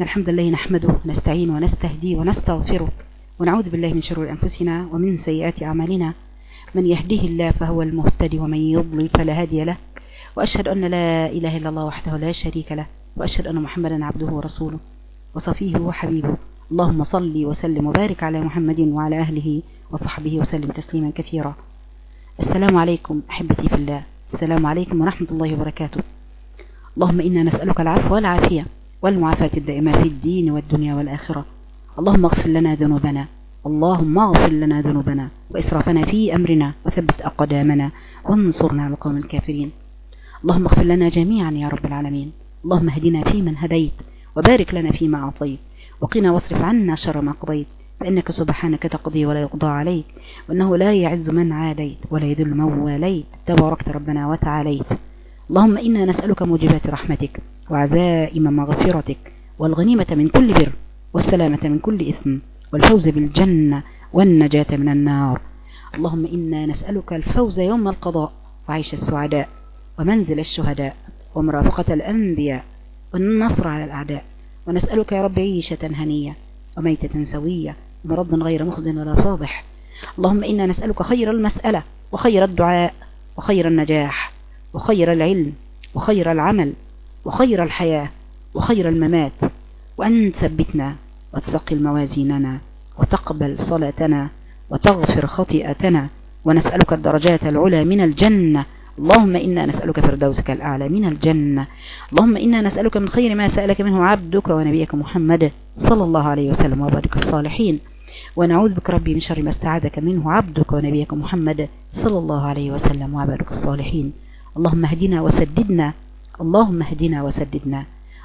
الحمد لله نحمده ونستعين ونستهدي ونستغفره ونعوذ بالله من شرور أنفسنا ومن سيئات أعمالنا. من يهده الله فهو المهتدي ومن يضلل فلا هادي له. وأشهد أن لا إله إلا الله وحده لا شريك له. وأشهد أن محمدا عبده ورسوله. وصفيه وحبيبه. اللهم صل وسلم وبارك على محمد وعلى أهله وصحبه وسلم تسليما كثيرا. السلام عليكم أحبتي في الله. السلام عليكم ورحمة الله وبركاته. اللهم إنا نسألك العفو والعافية. والمعافاة الدائمة في الدين والدنيا والآخرة. اللهم اغفر لنا ذنوبنا. اللهم اغفر لنا ذنوبنا. وإسرافنا في أمرنا. وثبت أقدامنا. وانصرنا على القوم الكافرين. اللهم اغفر لنا جميعا يا رب العالمين. اللهم اهدنا فيمن هديت. وبارك لنا فيما أعطيت. وقنا واصرف عنا شر ما قضيت. فإنك سبحانك تقضي ولا يقضى عليك. وأنه لا يعز من عاديت. ولا يذل من واليت. تباركت ربنا وتعاليت. اللهم إنا نسألك موجبات رحمتك وعزائم مغفرتك والغنيمة من كل بر والسلامة من كل إثم والفوز بالجنة والنجاة من النار. اللهم إنا نسألك الفوز يوم القضاء وعيش السعداء ومنزل الشهداء ومرافقة الأنبياء والنصر على الأعداء. ونسألك يا رب عيشة هنية وميتة سوية ومرض غير مخزن ولا فاضح. اللهم إنا نسألك خير المسألة وخير الدعاء وخير النجاح. وخير العلم وخير العمل وخير الحياة وخير الممات. وأن تثبتنا وتثقل موازيننا وتقبل صلاتنا وتغفر خطيئتنا ونسألك الدرجات العلى من الجنة. اللهم إنا نسألك فردوسك الأعلى من الجنة. اللهم إنا نسألك من خير ما سألك منه عبدك ونبيك محمد صلى الله عليه وسلم وبارك الصالحين. ونعوذ بك ربي من شر ما استعاذك منه عبدك ونبيك محمد صلى الله عليه وسلم وبارك الصالحين. اللهم اهدنا وسددنا. اللهم اهدنا وسددنا.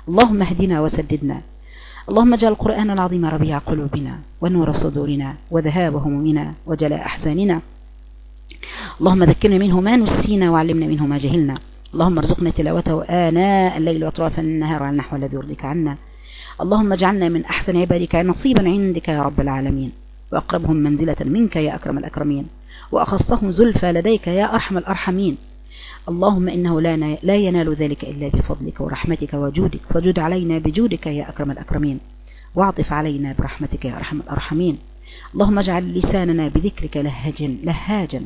اللهم اهدنا وسددنا. اللهم اجعل القرآن العظيم ربيع قلوبنا ونور صدورنا وذهاب همومنا وجلاء أحزاننا. اللهم ذكرنا منه ما نسينا وعلمنا منه ما جهلنا. اللهم ارزقنا تلاوته آناء الليل وأطراف النهار على النحو الذي يرضيك عنا. اللهم اجعلنا من أحسن عبادك نصيبا عندك يا رب العالمين. وأقربهم منزلة منك يا أكرم الأكرمين. وأخصهم زلفى لديك يا أرحم الأرحمين. اللهم إنه لا, لا ينال ذلك إلا بفضلك ورحمتك وجودك فجد علينا بجودك يا أكرم الأكرمين واعطف علينا برحمتك يا أرحم الأرحمين. اللهم اجعل لساننا بذكرك لهجا لهاجا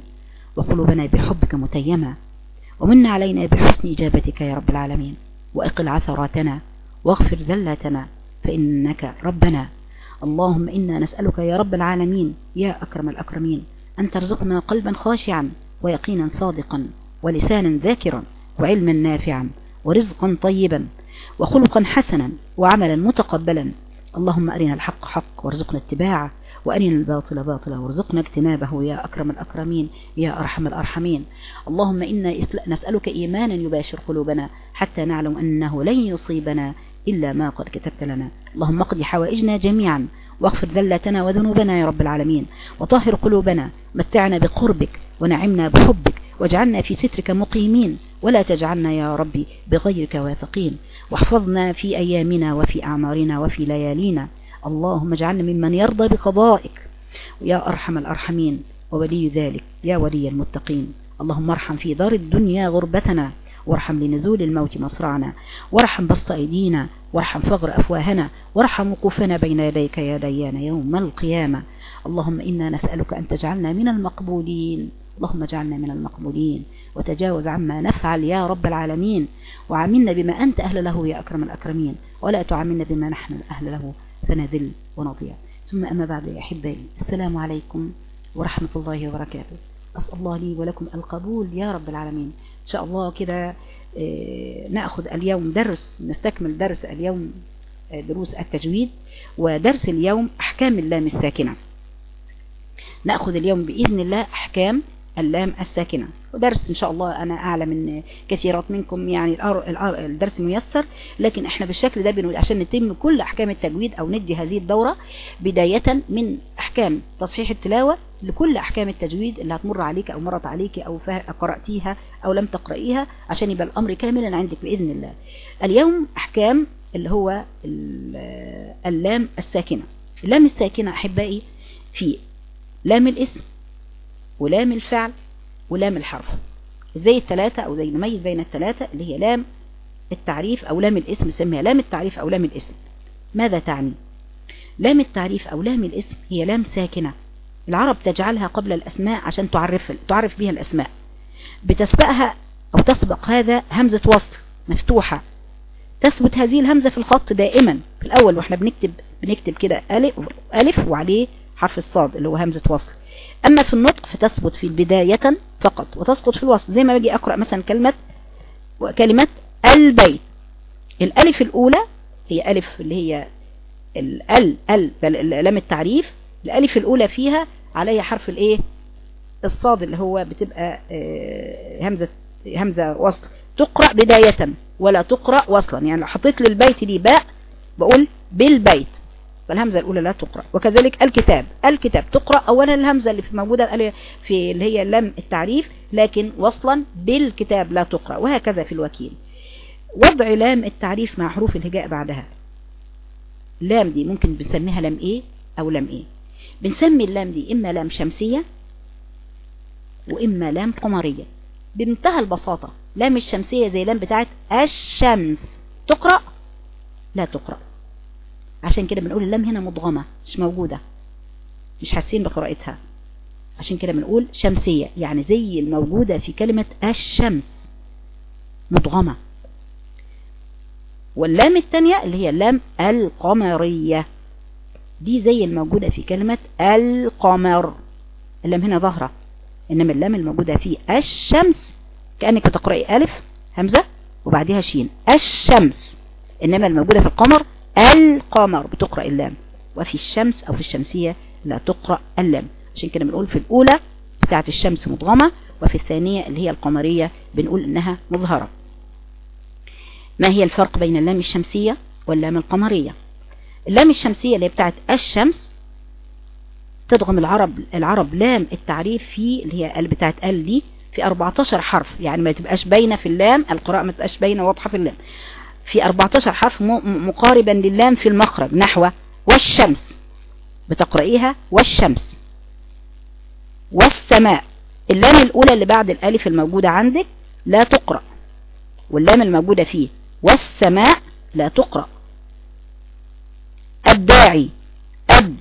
وقلوبنا بحبك متيمة ومن علينا بحسن إجابتك يا رب العالمين. وأقل عثراتنا واغفر ذلتنا فإنك ربنا. اللهم إنا نسألك يا رب العالمين يا أكرم الأكرمين أن ترزقنا قلبا خاشعا ويقينا صادقا. ولسانا ذاكرا وعلما نافعا ورزقا طيبا وخلقا حسنا وعملا متقبلا. اللهم أرنا الحق حق وارزقنا اتباعه وأرنا الباطل باطلا وارزقنا اجتنابه. يا أكرم الأكرمين يا أرحم الأرحمين. اللهم إنا نسألك إيمانا يباشر قلوبنا حتى نعلم أنه لن يصيبنا إلا ما قد كتبت لنا. اللهم اقضي حوائجنا جميعا واغفر ذلتنا وذنوبنا يا رب العالمين. وطهر قلوبنا متعنا بقربك ونعمنا بحبك واجعلنا في سترك مقيمين ولا تجعلنا يا ربي بغيرك واثقين. واحفظنا في أيامنا وفي أعمارنا وفي ليالينا. اللهم اجعلنا ممن يرضى بقضائك. يا أرحم الأرحمين وولي ذلك يا ولي المتقين. اللهم ارحم في دار الدنيا غربتنا. وارحم لنزول الموت مصرعنا وارحم بسط أيدينا وارحم فغر أفواهنا. وارحم وقوفنا بين يديك يا ديان يوم القيامة. اللهم إنا نسألك أن تجعلنا من المقبولين. اللهم اجعلنا من المقبولين. وتجاوز عما نفعل يا رب العالمين. وعاملنا بما أنت أهل له يا أكرم الأكرمين. ولا تعاملنا بما نحن أهل له. فنذل ونضيع ثم أما بعد يا أحبائي السلام عليكم ورحمة الله وبركاته. أسأل الله لي ولكم القبول يا رب العالمين. إن شاء الله كده نأخذ اليوم درس نستكمل درس اليوم دروس التجويد ودرس اليوم أحكام اللام الساكنة. نأخذ اليوم بإذن الله أحكام اللام الساكنة. ودرس إن شاء الله أنا أعلم أن كثيرات منكم يعني الدرس ميسر لكن إحنا بالشكل ده بنقول عشان نتم كل أحكام التجويد أو ندي هذه الدورة بداية من أحكام تصحيح التلاوة لكل أحكام التجويد اللي هتمر عليك أو مرت عليك أو قرأتيها أو لم تقرأيها عشان يبقى الأمر كاملا عندك بإذن الله. اليوم أحكام اللي هو اللام الساكنة. اللام الساكنة أحبائي في لام الاسم ولام الفعل ولام الحرف. زي الثلاثة أو زي نميز بين الثلاثة اللي هي لام التعريف أو لام الاسم نسميها لام التعريف أو لام الاسم. ماذا تعني؟ لام التعريف أو لام الاسم هي لام ساكنة. العرب تجعلها قبل الأسماء عشان تعرف تعرف بها الأسماء. بتسبقها أو تسبق هذا همزة وصل مفتوحة. تثبت هذه الهمزة في الخط دائما. في الأول وإحنا بنكتب بنكتب كده ألف وعليه حرف الصاد اللي هو همزة وصل. أما في النطق فتثبت في البداية فقط. وتسقط في الوسط زي ما باجي أقرأ مثلا كلمة كلمة البيت. الألف الأولى هي ألف اللي هي ال ال لام التعريف. الألف الأولى فيها عليها حرف الإيه؟ الصاد اللي هو بتبقى آه، همزة همزة وصل. تقرأ بداية ولا تقرأ وصلا. يعني لو حطيت للبيت دي باء بقول بالبيت. فالهمزة الأولى لا تقرأ. وكذلك الكتاب. الكتاب تقرأ أولا الهمزة اللي في موجودة في اللي هي لم التعريف لكن وصلا بالكتاب لا تقرأ وهكذا في الوكيل. وضع لام التعريف مع حروف الهجاء بعدها. لام دي ممكن بنسميها لام إيه أو لام إيه. بنسمي اللام دي إما لام شمسية وإما لام قمرية. بمنتهى البساطة لام الشمسية زي لام بتاعت الشمس. تقرأ؟ لا تقرأ. عشان كده بنقول اللام هنا مضغمة مش موجودة. مش حاسين بقراءتها. عشان كده بنقول شمسية يعني زي الموجودة في كلمة الشمس. مضغمة. واللام الثانية اللي هي اللام القمرية. دي زي الموجودة في كلمة القمر. اللام هنا ظاهرة. إنما اللام الموجودة في الشمس كأنك تقرأي ألف همزة وبعدها شين. الشمس. إنما الموجودة في القمر القمر بتقرأ اللام. وفي الشمس أو في الشمسية لا تقرأ اللام. عشان كده بنقول في الأولى بتاعت الشمس مضغمة وفي الثانية اللي هي القمرية بنقول إنها مظهرة. ما هي الفرق بين اللام الشمسية واللام القمرية؟ اللام الشمسية اللي بتاعت الشمس تضغم العرب العرب لام التعريف في اللي هي ال بتاعت ال دي في 14 حرف. يعني ما تبقاش باينة في اللام القراءة ما تبقاش باينة واضحة في اللام. في 14 حرف مقاربا للام في المخرج نحو والشمس. بتقرأيها والشمس. والسماء. اللام الأولى اللي بعد الألف الموجودة عندك لا تقرأ. واللام الموجودة فيه والسماء لا تقرأ. الداعي. أب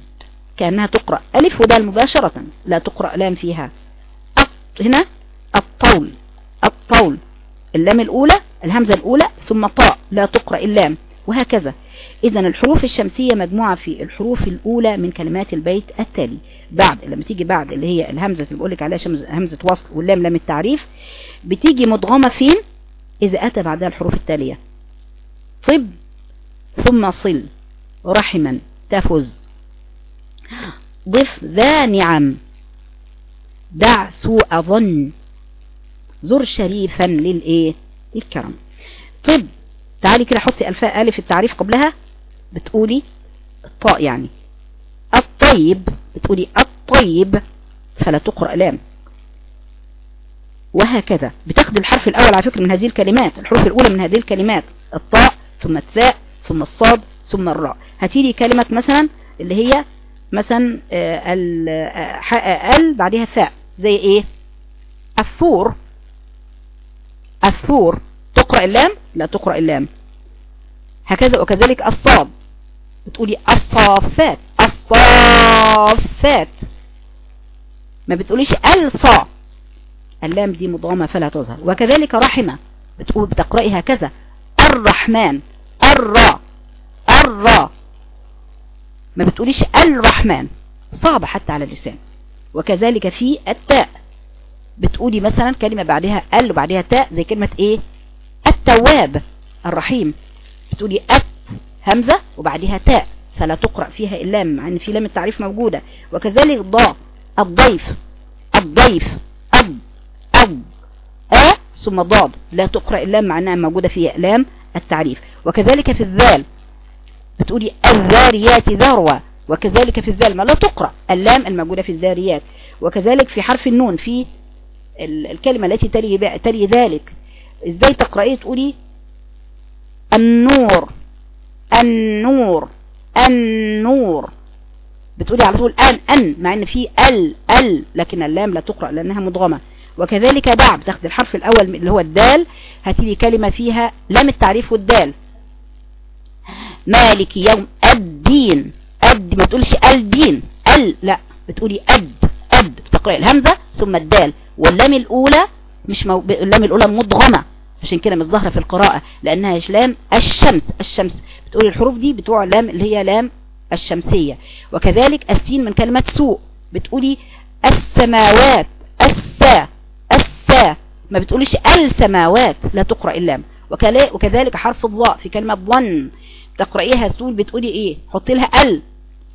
كأنها تقرأ ألف ودال مباشرة. لا تقرأ لام فيها. هنا الطول. الطول. اللام الأولى الهمزة الأولى ثم طاء لا تقرأ اللام وهكذا. إذا الحروف الشمسية مجموعة في الحروف الأولى من كلمات البيت التالي. بعد لما تيجي بعد اللي هي الهمزة اللي بقول لك عليها همزة وصل واللام لام التعريف بتيجي مدغمة فين؟ إذا أتى بعدها الحروف التالية. طب ثم صل رحما تفز. ضف ذا نعم دع سوء ظن. زر شريفا للإيه؟ الكرم طب تعالي كده حطي الفاء ألف التعريف قبلها. بتقولي الطاء يعني. الطيب بتقولي الطيب فلا تقرأ لام. وهكذا. بتاخد الحرف الأول على فكرة من هذه الكلمات الحروف الأولى من هذه الكلمات. الطاء ثم الثاء ثم الصاد ثم الراء. هتيجي كلمة مثلا اللي هي مثلا آه، ال آه، آه، بعدها ثاء. زي إيه؟ الثور. الثور تقرأ اللام؟ لا تقرأ اللام. هكذا وكذلك الصاد. بتقولي الصافات الصافات. ما بتقوليش الصا اللام دي مضامة فلا تظهر. وكذلك رحمة. بتقول بتقرأي هكذا الرحمن الرا الرا ما بتقوليش الرحمن. صعب حتى على اللسان. وكذلك في التاء. بتقولي مثلا كلمة بعدها ال وبعدها تاء زي كلمة إيه؟ التواب الرحيم. بتقولي أت همزة وبعدها تاء فلا تقرأ فيها اللام مع إن في لام التعريف موجودة. وكذلك ضاء الضيف الضيف أب أب أ ثم ضاد لا تقرأ اللام مع إنها موجودة فيها لام التعريف. وكذلك في الذال بتقولي الذاريات ذروة. وكذلك في الذال ما لا تقرأ اللام الموجودة في الذاريات. وكذلك في حرف النون في الكلمة التي تلي, تلي ذلك. إزاي تقرأيه؟ تقولي النور النور النور. بتقولي على طول أن أن مع إن في ال ال لكن اللام لا تقرأ لأنها مدغمة وكذلك دع بتاخد الحرف الأول اللي هو الدال هتيجي كلمة فيها لام التعريف والدال. مالك يوم الدين. أد ما تقولش الدين. ال لا بتقولي أد أد. بتقرأي الهمزة ثم الدال. واللام الأولى مش مو... اللام الأولى مضغمة عشان كده مش ظاهرة في القراءة لأنها لام الشمس الشمس. بتقولي الحروف دي بتوع لام اللي هي لام الشمسية. وكذلك السين من كلمة سوء بتقولي السماوات السا السا. ما بتقوليش السماوات لا تقرأ اللام. وكذلك حرف الضاء في كلمة ظن تقرأيها سول بتقولي إيه؟ حطي لها ال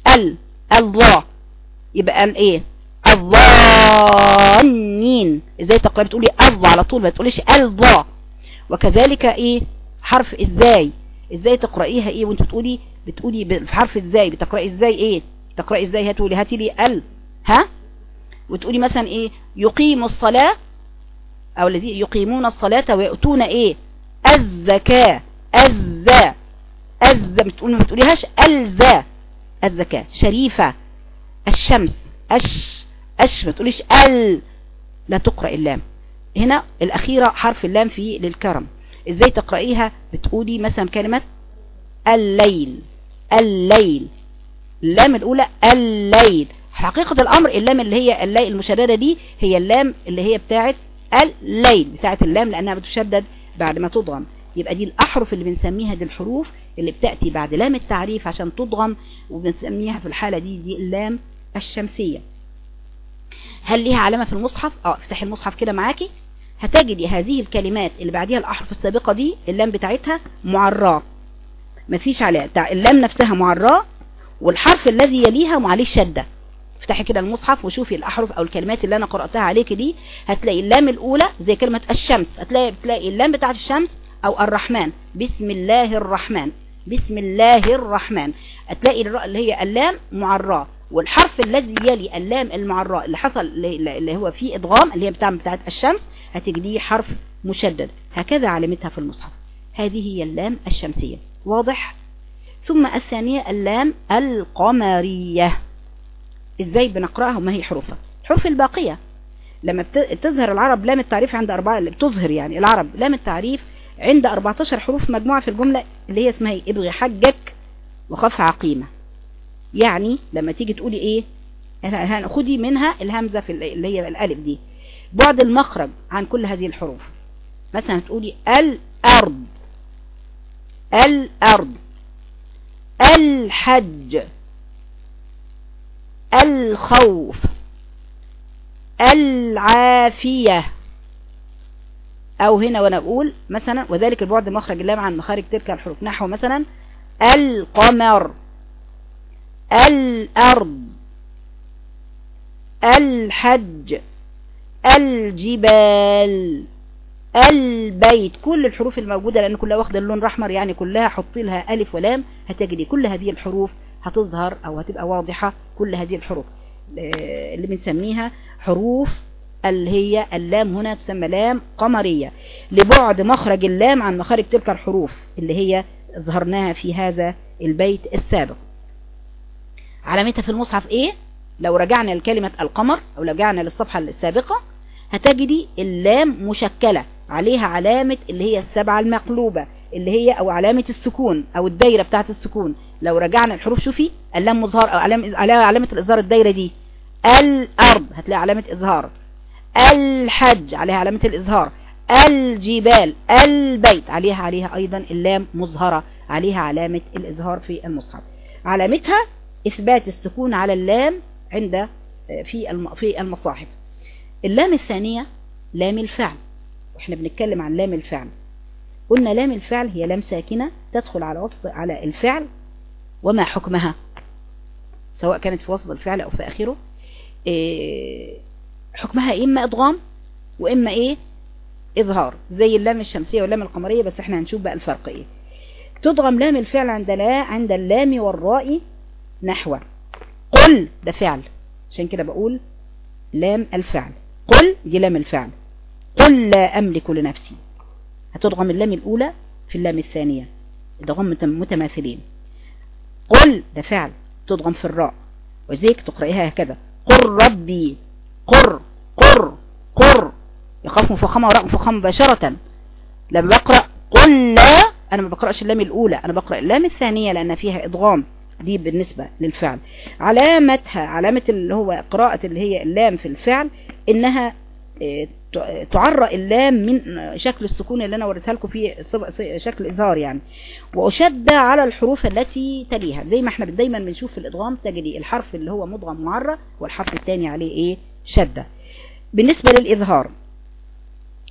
ال الله يبقى إيه؟ الظانين إزاي تقرأي بتقولي الض على طول ما تقوليش الضا وكذلك إيه؟ حرف إزاي؟ إزاي تقرأيها إيه؟ وأنت بتقولي بتقولي في حرف إزاي؟ بتقرأي إزاي إيه؟ تقرأي إزاي؟ هتقولي هاتي لي ال ها؟ وتقولي مثلا إيه؟ يقيم الصلاة أو الذي يقيمون الصلاة ويؤتون إيه؟ الزكاة. الزا الزا ما بتقوليهاش الزا الزكاة. شريفة. الشمس. أش أش. ما تقوليش ال. لا تقرأ اللام. هنا الأخيرة حرف اللام في للكرم. إزاي تقرأيها؟ بتقولي مثلا كلمة الليل. الليل. اللام الأولى الليل. حقيقة الأمر اللام اللي هي الليل المشددة دي هي اللام اللي هي بتاعت الليل بتاعت اللام لأنها بتشدد بعد ما تضغم. يبقى دي الأحرف اللي بنسميها دي الحروف اللي بتأتي بعد لام التعريف عشان تضغم وبنسميها في الحالة دي دي اللام الشمسية. هل ليها علامة في المصحف؟ آه افتحي المصحف كده معاكي. هتجدي هذه الكلمات اللي بعديها الأحرف السابقة دي اللام بتاعتها معراة. مفيش عليها. اللام نفسها معراة والحرف الذي يليها معليه شدة. افتحي كده المصحف وشوفي الأحرف أو الكلمات اللي أنا قرأتها عليك دي. هتلاقي اللام الأولى زي كلمة الشمس. هتلاقي بتلاقي اللام بتاعت الشمس أو الرحمن. بسم الله الرحمن. بسم الله الرحمن. هتلاقي اللي هي اللام معراة. والحرف الذي يلي اللام المعراء اللي حصل اللي هو فيه ادغام اللي هي بتاع بتاعت الشمس هتجديه حرف مشدد. هكذا علامتها في المصحف. هذه هي اللام الشمسية. واضح؟ ثم الثانية اللام القمرية. إزاي بنقرأها وما هي حروفها؟ الحروف الباقية. لما تظهر العرب لام التعريف عند أربعة بتظهر يعني العرب لام التعريف عند 14 حروف مجموعة في الجملة اللي هي اسمها إيه؟ ابغي حجك وخف عقيمة. يعني لما تيجي تقولي إيه؟ هناخدي منها الهمزة في اللي هي الألف دي. بعد المخرج عن كل هذه الحروف. مثلا تقولي الأرض. الأرض. الحج. الخوف. العافية. أو هنا وأنا أقول مثلا وذلك البعد مخرج اللام عن مخارج تلك الحروف. نحو مثلا القمر. الأرض الحج الجبال البيت كل الحروف الموجودة لأن كلها واخدة اللون الأحمر يعني كلها حطي لها ألف ولام هتجدي كل هذه الحروف هتظهر أو هتبقى واضحة كل هذه الحروف. اللي بنسميها حروف اللي هي اللام هنا تسمى لام قمرية. لبعد مخرج اللام عن مخارج تلك الحروف اللي هي ظهرناها في هذا البيت السابق. علامتها في المصحف إيه؟ لو رجعنا لكلمة القمر أو رجعنا للصفحة السابقة هتجدي اللام مشكلة عليها علامة اللي هي السبعة المقلوبة اللي هي أو علامة السكون أو الدايرة بتاعت السكون. لو رجعنا الحروف شوفي اللام مظهر أو علامة, علامة الإظهار الدايرة دي. الأرض هتلاقي علامة إظهار الحج عليها علامة الإظهار الجبال البيت عليها عليها أيضا اللام مظهرة عليها علامة الإظهار في المصحف. علامتها إثبات السكون على اللام عند في في المصاحف. اللام الثانية لام الفعل. وإحنا بنتكلم عن لام الفعل. قلنا لام الفعل هي لام ساكنة تدخل على وسط على الفعل وما حكمها؟ سواء كانت في وسط الفعل أو في آخره. إيه حكمها إما إضغام وإما إيه؟ إظهار. زي اللام الشمسية واللام القمرية بس إحنا هنشوف بقى الفرق إيه. تضغم لام الفعل عند لا عند اللام والراء نحو قل ده فعل. عشان كده بقول لام الفعل. قل دي لام الفعل. قل لا أملك لنفسي. هتضغم اللام الأولى في اللام الثانية. ضغم متماثلين. قل ده فعل. تضغم في الراء. وزيك تقرأيها هكذا. قر ربي. قر قر قر. يخاف مفخمة وراء مفخمة مباشرة. لما بقرأ قل لا أنا ما بقرأش اللام الأولى. أنا بقرأ اللام الثانية لأن فيها إضغام. دي بالنسبة للفعل. علامتها علامة اللي هو قراءة اللي هي اللام في الفعل إنها ت- تعرى اللام من شكل السكون اللي أنا وريتها لكم في شكل اظهار يعني. وأشد على الحروف التي تليها. زي ما إحنا دايما بنشوف في الإدغام تجدي الحرف اللي هو مدغم معرى والحرف الثاني عليه إيه؟ شدة. بالنسبة للإظهار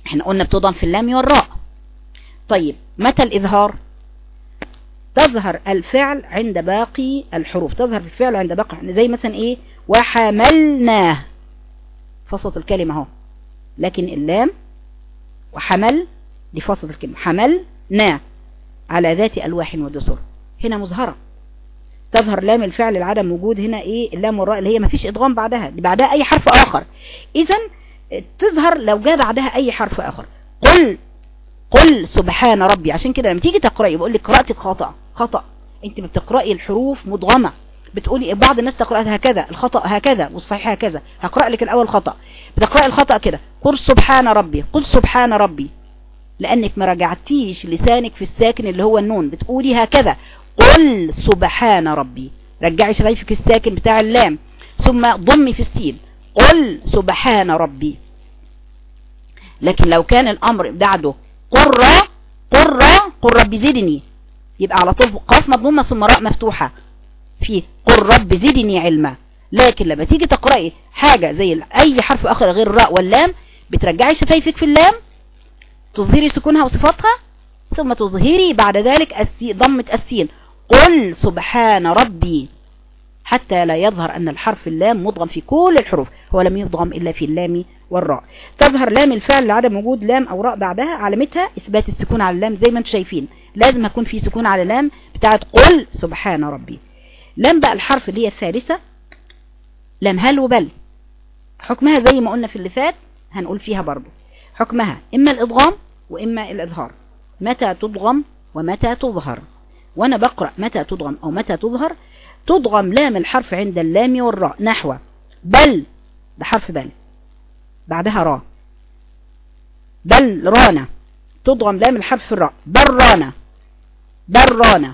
إحنا قلنا بتضم في اللام والراء. طيب متى الإظهار؟ تظهر الفعل عند باقي الحروف تظهر الفعل عند باقي زي مثلا إيه؟ وحملناه. فصلت الكلمة أهو. لكن اللام وحمل دي فصلت الكلمة. حملنا على ذات ألواح ودسر. هنا مظهرة. تظهر لام الفعل لعدم وجود هنا إيه؟ اللام والراء اللي هي ما فيش إدغام بعدها. بعدها أي حرف آخر. اذا تظهر لو جاء بعدها أي حرف آخر. قل. قل سبحان ربي. عشان كده لما تيجي تقرأي بقول لك قراءتك خطأ خطأ. انت بتقرأي الحروف مدغمة بتقولي بعض الناس تقرأها هكذا الخطأ هكذا والصحيح هكذا. هقرأ لك الأول خطأ. بتقرأي الخطأ كده. قل سبحان ربي قل سبحان ربي. لأنك ما رجعتيش لسانك في الساكن اللي هو النون. بتقولي هكذا. قل سبحان ربي. رجعي شفايفك الساكن بتاع اللام. ثم ضمي في السين. قل سبحان ربي. لكن لو كان الأمر بعده قرة قرة قل رب زدني يبقى على طول قاف مضمومة ثم راء مفتوحة. في قل رب زدني علما. لكن لما تيجي تقرأي حاجة زي أي حرف آخر غير الراء واللام بترجعي شفايفك في اللام تظهري سكونها وصفاتها ثم تظهري بعد ذلك السي ضمة السين. قل سبحان ربي. حتى لا يظهر أن الحرف اللام مضغم في كل الحروف. هو لم يضغم إلا في اللام والراء. تظهر لام الفعل لعدم وجود لام أو راء بعدها علامتها إثبات السكون على اللام زي ما أنتم شايفين. لازم يكون في سكون على لام بتاعت قل سبحان ربي. لام بقى الحرف اللي هي الثالثة. لام هل وبل. حكمها زي ما قلنا في اللي فات هنقول فيها برضو. حكمها إما الإضغام وإما الإظهار. متى تضغم ومتى تظهر. وأنا بقرأ متى تضغم أو متى تظهر تضغم لام الحرف عند اللام والراء. نحو. بل. ده حرف بل. بعدها راء بل رانا. تضغم لام الحرف الراء. برانا برانا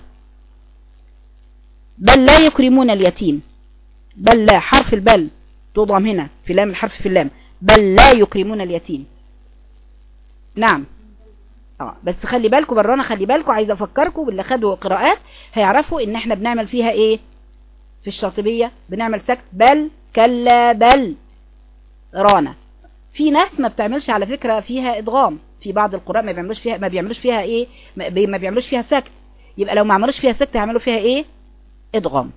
بل لا يكرمون اليتيم. بل لا حرف البل تضغم هنا في لام الحرف في اللام. بل لا يكرمون اليتيم. نعم. آه بس خلي بالكم برانا خلي بالكم عايز أفكركم باللي خدوا قراءات هيعرفوا إن إحنا بنعمل فيها إيه؟ في الشاطبية بنعمل سكت. بل كلا بل رانا. في ناس ما بتعملش على فكرة فيها إدغام. في بعض القراء ما بيعملوش فيها ما بيعملوش فيها إيه؟ ما بيعملوش فيها سكت. يبقى لو ما عملوش فيها سكت هيعملوا فيها إيه؟ إدغام.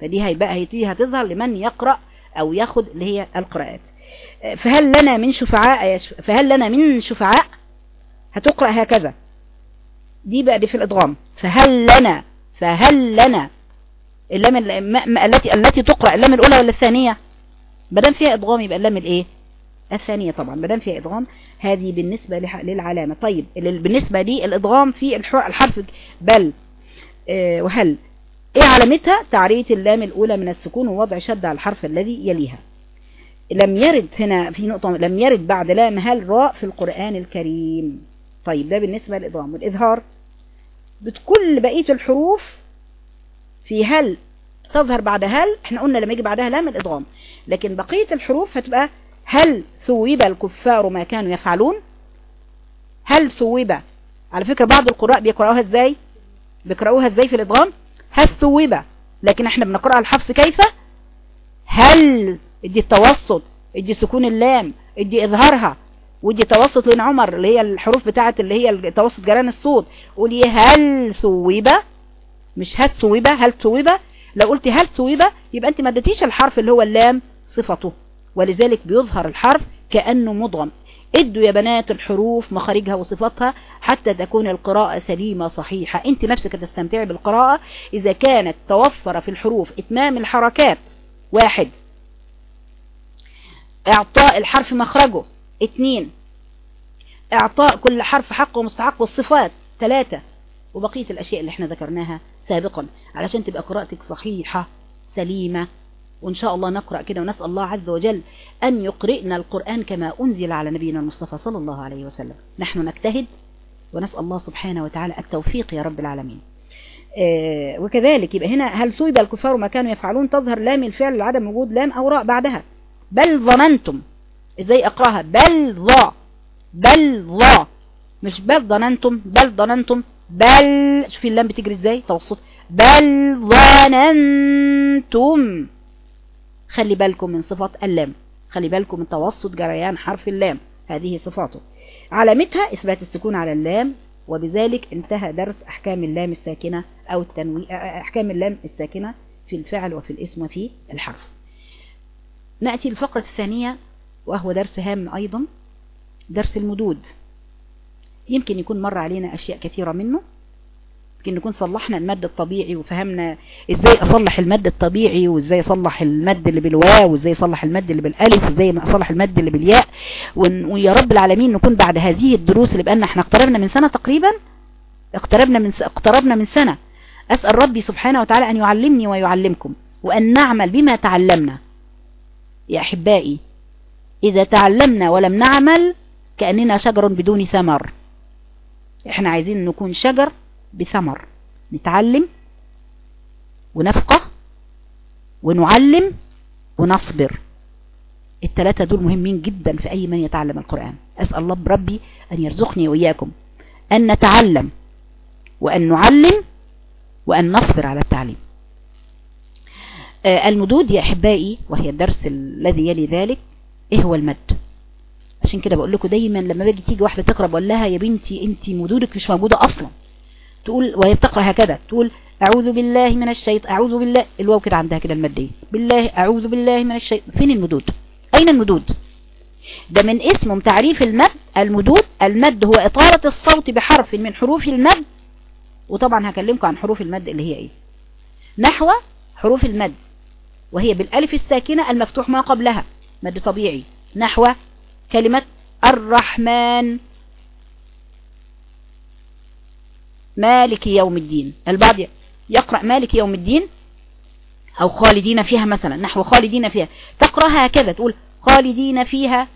فدي هيبقى هي هتظهر لمن يقرأ أو ياخد اللي هي القراءات. فهل لنا من شفعاء فهل لنا من شفعاء؟ هتقرأ هكذا. دي بقى دي في الإدغام. فهل لنا فهل لنا اللام التي التي تقرأ اللام الأولى ولا الثانية ما دام فيها إدغام يبقى اللام الإيه؟ الثانية طبعا ما دام فيها إدغام هذه بالنسبة للعلامة. طيب ال- بالنسبة لي الادغام في الح- الحرف بل آه، وهل إيه علامتها؟ تعرية اللام الأولى من السكون ووضع شد على الحرف الذي يليها. لم يرد هنا في نقطة لم يرد بعد لام هل راء في القرآن الكريم. طيب ده بالنسبة للإضغام والإظهار بكل بقية الحروف في هل تظهر بعد هل إحنا قلنا لما يجي بعدها لام الإضغام لكن بقية الحروف هتبقى هل ثوب الكفار ما كانوا يفعلون؟ هل ثوب على فكرة بعض القراء بيقرأوها إزاي؟ بيقرأوها إزاي في الإضغام هل ثوب لكن إحنا بنقرأ الحفص كيف؟ هل إدي التوسط إدي سكون اللام إدي إظهارها ودي توسط لين عمر اللي هي الحروف بتاعت اللي هي توسط جران الصوت قولي هل ثوبة مش هل ثوبة هل ثوبة لو قلت هل ثوبة يبقى أنت ما اديتيش الحرف اللي هو اللام صفته. ولذلك بيظهر الحرف كأنه مضغم. ادوا يا بنات الحروف مخارجها وصفاتها حتى تكون القراءة سليمة صحيحة. انت نفسك تستمتعي بالقراءة؟ إذا كانت توفر في الحروف إتمام الحركات. واحد. إعطاء الحرف مخرجه. اتنين إعطاء كل حرف حقه ومستحقه والصفات. ثلاثة. وبقية الأشياء اللي إحنا ذكرناها سابقا علشان تبقى قراءتك صحيحة سليمة وإن شاء الله نقرأ كده ونسأل الله عز وجل أن يقرئنا القرآن كما أنزل على نبينا المصطفى صلى الله عليه وسلم. نحن نجتهد ونسأل الله سبحانه وتعالى التوفيق يا رب العالمين. آه وكذلك يبقى هنا هل ثوب الكفار ما كانوا يفعلون؟ تظهر لام الفعل لعدم وجود لام أو راء بعدها. بل ظننتم. إزاي أقراها؟ بل ظا بل ظا مش بل ظننتم بل ظننتم. بل شوفي اللام بتجري إزاي؟ توسط. بل ظننتم. خلي بالكم من صفات اللام. خلي بالكم من توسط جريان حرف اللام. هذه صفاته. علامتها إثبات السكون على اللام وبذلك انتهى درس أحكام اللام الساكنة أو التنوي أحكام اللام الساكنة في الفعل وفي الاسم وفي الحرف. نأتي الفقرة الثانية وهو درس هام أيضا درس المدود. يمكن يكون مر علينا أشياء كثيرة منه. يمكن نكون صلحنا المد الطبيعي وفهمنا إزاي أصلح المد الطبيعي وإزاي أصلح المد اللي بالواو وإزاي أصلح المد اللي بالألف وإزاي أصلح المد اللي بالياء. ويا رب العالمين نكون بعد هذه الدروس اللي بقالنا إحنا اقتربنا من سنة تقريبا. اقتربنا من اقتربنا من سنة. أسأل ربي سبحانه وتعالى أن يعلمني ويعلمكم وأن نعمل بما تعلمنا. يا أحبائي إذا تعلمنا ولم نعمل كأننا شجر بدون ثمر. إحنا عايزين نكون شجر بثمر. نتعلم ونفقه ونعلم ونصبر. الثلاثة دول مهمين جدا في أي من يتعلم القرآن. أسأل الله بربي أن يرزقني وإياكم أن نتعلم وأن نعلم وأن نصبر على التعليم. المدود يا أحبائي وهي الدرس الذي يلي ذلك إيه هو المد؟ عشان كده بقول لكم دايما لما باجي تيجي واحدة تقرأ بقول لها يا بنتي انت مدودك مش موجودة أصلا. تقول وهي بتقرأ هكذا تقول أعوذ بالله من الشيطان أعوذ بالله الواو كده عندها كده المادية بالله أعوذ بالله من الشيطان فين المدود أين المدود ده من اسمه تعريف المد المدود المد هو إطالة الصوت بحرف من حروف المد وطبعا هكلمكم عن حروف المد اللي هي إيه؟ نحو حروف المد وهي بالألف الساكنة المفتوح ما قبلها مد طبيعي نحو كلمة الرحمن مالك يوم الدين. البعض يقرأ مالك يوم الدين أو خالدين فيها مثلا نحو خالدين فيها. تقرأها هكذا تقول خالدين فيها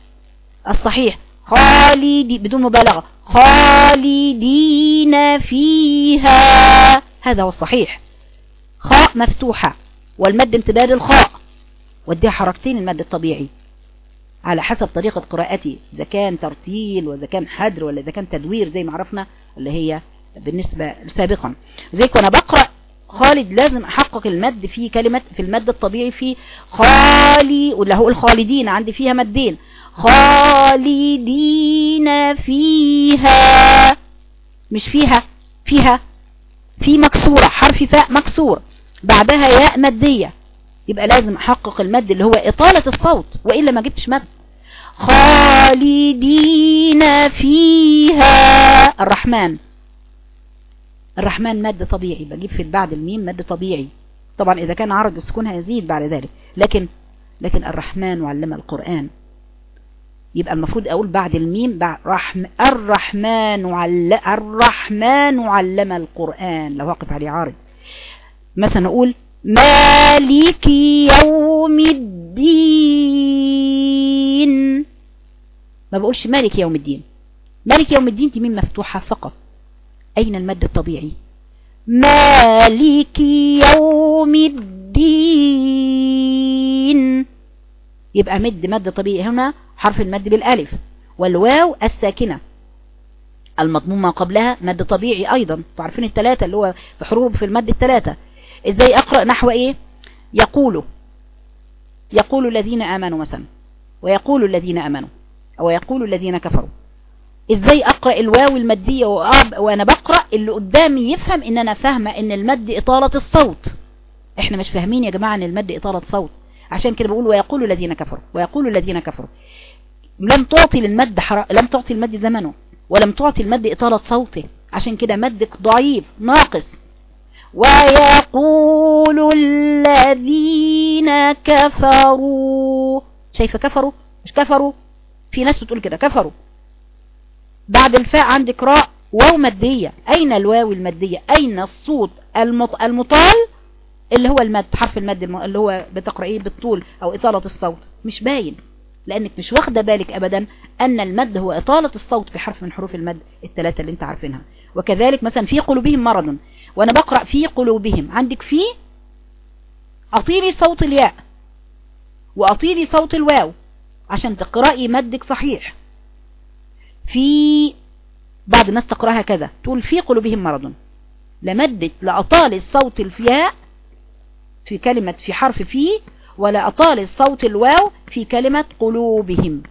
الصحيح. خالدي بدون مبالغة. خالدين فيها. هذا هو الصحيح. خاء مفتوحة والمد امتداد الخاء. وديها حركتين المد الطبيعي. على حسب طريقة قراءتي إذا كان ترتيل وإذا كان حدر ولا إذا كان تدوير زي ما عرفنا اللي هي بالنسبة سابقا. زي كنا بقرأ خالد لازم أحقق المد في كلمة في المد الطبيعي في خالي ولا هو الخالدين عندي فيها مدين. خالدين فيها مش فيها فيها في مكسورة حرف فاء مكسور. بعدها ياء مادية. يبقى لازم أحقق المد اللي هو إطالة الصوت وإلا ما جبتش مد. خالدين فيها الرحمن. الرحمن مد طبيعي بجيب في بعد الميم مد طبيعي. طبعا إذا كان عرض السكون هيزيد بعد ذلك. لكن لكن الرحمن وعلم القرآن. يبقى المفروض أقول بعد الميم بعد رحم الرحمن وعل الرحمن علم القرآن. لو وقف عليه عارض. مثلا أقول مالك يوم الدين. ما بقولش مالك يوم الدين. مالك يوم الدين دي ميم مفتوحة فقط. أين المد الطبيعي؟ مالك يوم الدين. يبقى مد مد طبيعي هنا حرف المد بالألف. والواو الساكنة. المضموم ما قبلها مد طبيعي أيضا. تعرفين الثلاثة اللي هو بحروف في المد الثلاثة إزاي أقرأ نحو إيه؟ يقول. يقول الذين آمنوا مثلا. ويقول الذين آمنوا. أو يقول الذين كفروا. إزاي أقرأ الواو المادية وأنا بقرأ اللي قدامي يفهم إن أنا فاهمة إن المد إطالة الصوت. إحنا مش فاهمين يا جماعة إن المد إطالة صوت. عشان كده بقول ويقول الذين كفروا ويقول الذين كفروا. لم تعطي للمد حر... لم تعطي المد زمنه ولم تعطي المد إطالة صوته. عشان كده مدك ضعيف ناقص. ويقول الذين كفروا. شايفة كفروا؟ مش كفروا؟ في ناس بتقول كده كفروا. بعد الفاء عندك راء واو مادية. أين الواو المادية؟ أين الصوت المط... المطال اللي هو المد حرف المد اللي هو بتقرأيه بالطول أو إطالة الصوت؟ مش باين لأنك مش واخدة بالك أبدا أن المد هو إطالة الصوت بحرف من حروف المد الثلاثة اللي أنت عارفينها. وكذلك مثلا في قلوبهم مرض وأنا بقرأ في قلوبهم. عندك في؟ أطيلي صوت الياء وأطيلي صوت الواو. عشان تقرأي مدك صحيح. في بعض الناس تقرأها كذا تقول في قلوبهم مرض. لمدت لأطال الصوت الفياء في كلمة في حرف في ولا أطال الصوت الواو في كلمة قلوبهم.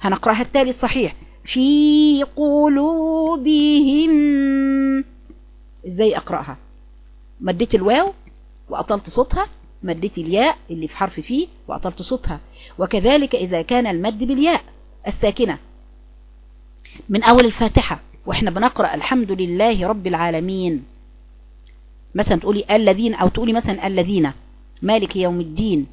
هنقرأها التالي الصحيح. في قلوبهم. إزاي أقرأها؟ مديت الواو وأطلت صوتها مديت الياء اللي في حرف فيه وأطلت صوتها. وكذلك إذا كان المد بالياء الساكنة. من أول الفاتحة وإحنا بنقرأ الحمد لله رب العالمين. مثلا تقولي الذين أو تقولي مثلا الذين مالك يوم الدين.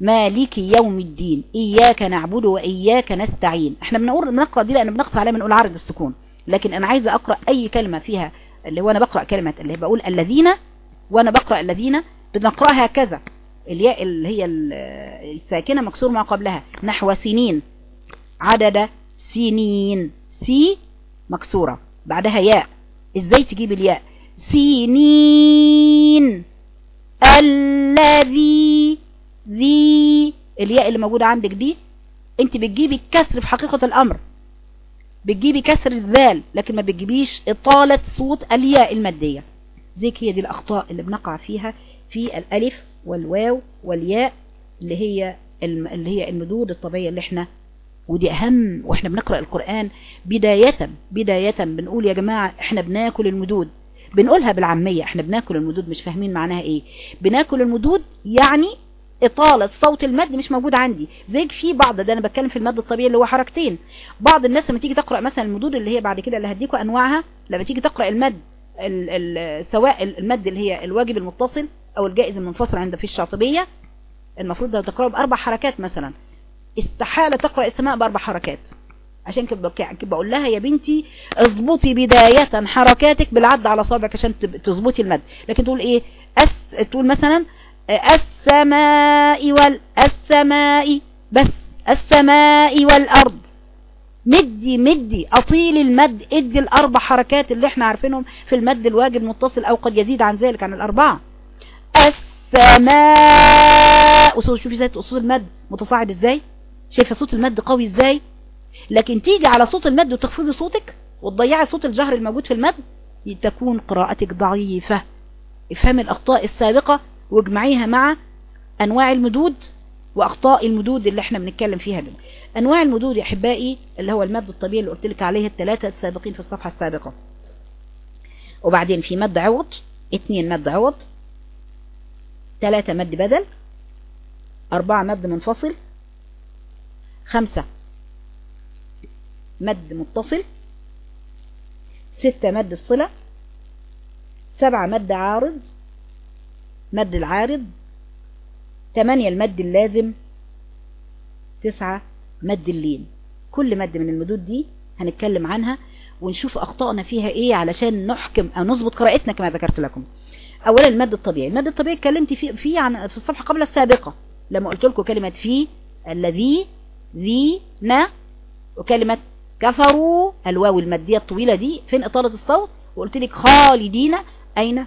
مالك يوم الدين إياك نعبد وإياك نستعين. إحنا بنقول بنقرأ دي لأن بنقف عليها بنقول عرض السكون. لكن أنا عايزة أقرأ أي كلمة فيها اللي هو أنا بقرأ كلمة اللي بقول الذين وأنا بقرأ الذين بنقرأها كذا. الياء اللي هي الساكنة مكسور ما قبلها. نحو سنين. عدد سنين سي مكسورة. بعدها ياء. إزاي تجيب الياء؟ سنين الذي ذي. الياء اللي موجودة عندك دي أنت بتجيبي كسر في حقيقة الأمر. بتجيبي كسر الذال لكن ما بتجيبيش إطالة صوت الياء المادية. زيك هي دي الأخطاء اللي بنقع فيها في الألف والواو والياء اللي هي اللي هي المدود الطبيعية اللي إحنا ودي أهم وإحنا بنقرأ القرآن بداية بداية بنقول يا جماعة إحنا بناكل المدود. بنقولها بالعامية إحنا بناكل المدود مش فاهمين معناها إيه. بناكل المدود يعني إطالة صوت المد مش موجود عندي. زي في بعض ده أنا بتكلم في المد الطبيعي اللي هو حركتين. بعض الناس لما تيجي تقرأ مثلا المدود اللي هي بعد كده اللي هديكوا أنواعها لما تيجي تقرأ المد ال ال سواء المد اللي هي الواجب المتصل أو الجائز المنفصل عند في الشاطبية المفروض ده تقرأه بأربع حركات مثلا. استحالة تقرأ السماء بأربع حركات. عشان كده بقول لها يا بنتي اظبطي بداية حركاتك بالعد على صابعك عشان تظبطي المد. لكن تقول إيه؟ أس تقول مثلا السماء والسماء بس السماء والأرض. مدي مدي أطيل المد ادي الأربع حركات اللي إحنا عارفينهم في المد الواجب متصل أو قد يزيد عن ذلك عن الأربعة. السماء شوفي إزاي صوت المد متصاعد إزاي؟ شايفة صوت المد قوي إزاي؟ لكن تيجي على صوت المد وتخفضي صوتك وتضيعي صوت الجهر الموجود في المد تكون قراءتك ضعيفة. افهمي الأخطاء السابقة واجمعيها مع أنواع المدود وأخطاء المدود اللي إحنا بنتكلم فيها دي. أنواع المدود يا أحبائي اللي هو المد الطبيعي اللي قلت لك عليه الثلاثة السابقين في الصفحة السابقة. وبعدين في مد عوض اثنين مد عوض ثلاثة مد بدل أربعة مد منفصل خمسة. مد متصل. ستة مد الصلة. سبعة مد عارض. مد العارض. تمانية المد اللازم. تسعة مد اللين. كل مد من المدود دي هنتكلم عنها ونشوف أخطائنا فيها إيه علشان نحكم أو نظبط قراءتنا كما ذكرت لكم. أولا المد الطبيعي. المد الطبيعي اتكلمت فيه, فيه عن في الصفحة قبل السابقة. لما قلت لكم كلمة في الذي ذي نا وكلمة كفروا الواو المادية الطويلة دي فين إطالة الصوت؟ وقلت لك خالدين أين؟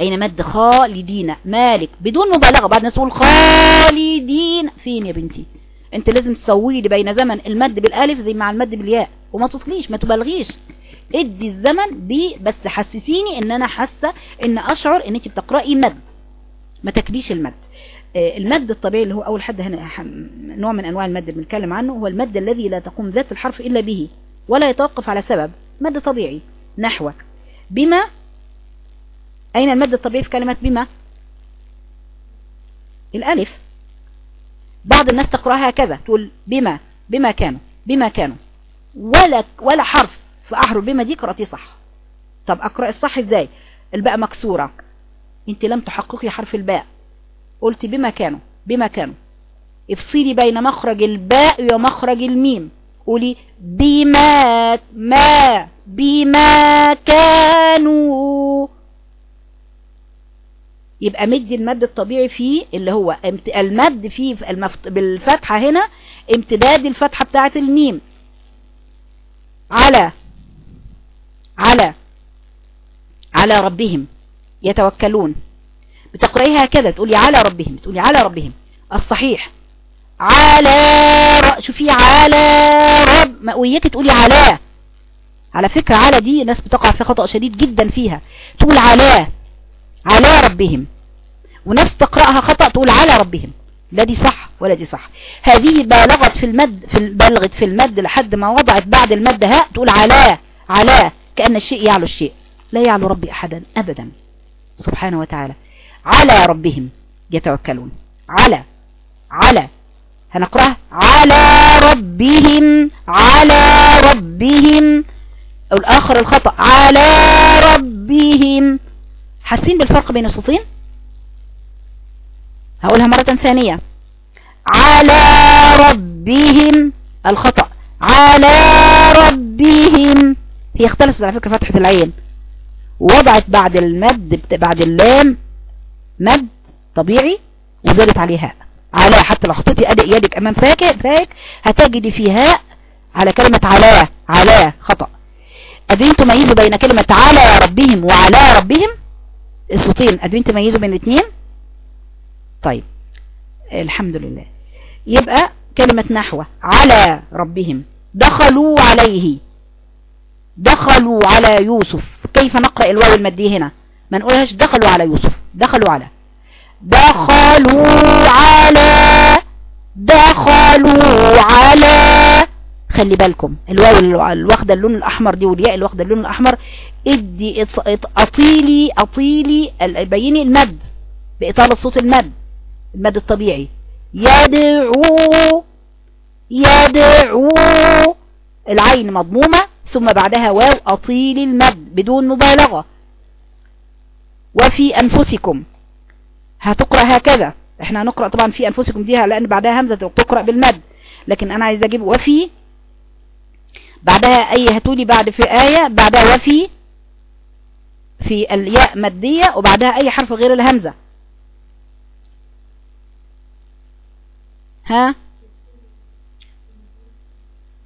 أين مد خالدين؟ مالك بدون مبالغة بعد ناس تقول خالدين. فين يا بنتي؟ أنت لازم تسوي لي بين زمن المد بالألف زي مع المد بالياء وما تصليش ما تبالغيش. ادي الزمن دي بس حسسيني إن أنا حاسة إن أشعر ان انت بتقرأي مد. ما تكديش المد. المد الطبيعي اللي هو أول حد هنا نوع من أنواع المد اللي بنتكلم عنه هو المد الذي لا تقوم ذات الحرف إلا به ولا يتوقف على سبب مد طبيعي نحو. بما؟ أين المد الطبيعي في كلمة بما؟ الألف. بعض الناس تقرأها هكذا تقول بما بما كانوا بما كانوا. ولا ولا حرف في أحرف بما دي قرأتيه صح. طب أقرأ الصح إزاي؟ الباء مكسورة. أنت لم تحققي حرف الباء. قلت بما كانوا افصلي بين مخرج الباء ومخرج الميم. قولي بما ما بما كانوا. يبقى مدي المد الطبيعي فيه اللي هو المد فيه بالفتحة هنا امتداد الفتحة بتاعة الميم. على على على ربهم يتوكلون. بتقرأيها هكذا تقولي على ربهم تقولي على ربهم. الصحيح. على. شوفي على رب. ما وياك تقولي على. على فكرة على دي ناس بتقع في خطأ شديد جدا فيها. تقول على. على ربهم. وناس تقرأها خطأ تقول على ربهم. لا دي صح ولا دي صح. هذه بالغت في المد في بلغت في المد لحد ما وضعت بعد المد هاء تقول على. على. كأن الشيء يعلو الشيء. لا يعلو ربي أحدا أبدا. سبحانه وتعالى. على ربهم يتوكلون. على. على. هنقرأها. على ربهم. على ربهم. الآخر الخطأ. على ربهم. حاسين بالفرق بين الصوتين؟ هقولها مرة ثانية. على ربهم. الخطأ. على ربهم. هي اختلفت على فكرة فتحة العين. وضعت بعد المد بعد اللام مد طبيعي وزادت عليها. على حتى لو حطيتي يدك أمام فاك فاك هتجدي فيها على كلمة على على خطأ. قادرين تميزوا بين كلمة على ربهم وعلى ربهم؟ الصوتين. قادرين تميزوا بين الاثنين طيب. الحمد لله. يبقى كلمة نحو على ربهم. دخلوا عليه. دخلوا على يوسف. كيف نقرأ الواو المادية هنا؟ ما نقولهاش دخلوا على يوسف دخلوا على دخلوا على دخلوا على. خلي بالكم الواو الواخدة اللون الأحمر دي والياء الواخدة اللون الأحمر ادي أطيلي أطيلي بيني المد بإطالة صوت المد المد الطبيعي. يدعو يدعو العين مضمومة ثم بعدها واو أطيل المد بدون مبالغة. وفي أنفسكم. هتقرأ هكذا. إحنا هنقرأ طبعا في أنفسكم دي لأن بعدها همزة تقرأ بالمد. لكن أنا عايز أجيب وفي بعدها أي هتولي بعد في آية بعدها وفي في الياء مادية وبعدها أي حرف غير الهمزة. ها؟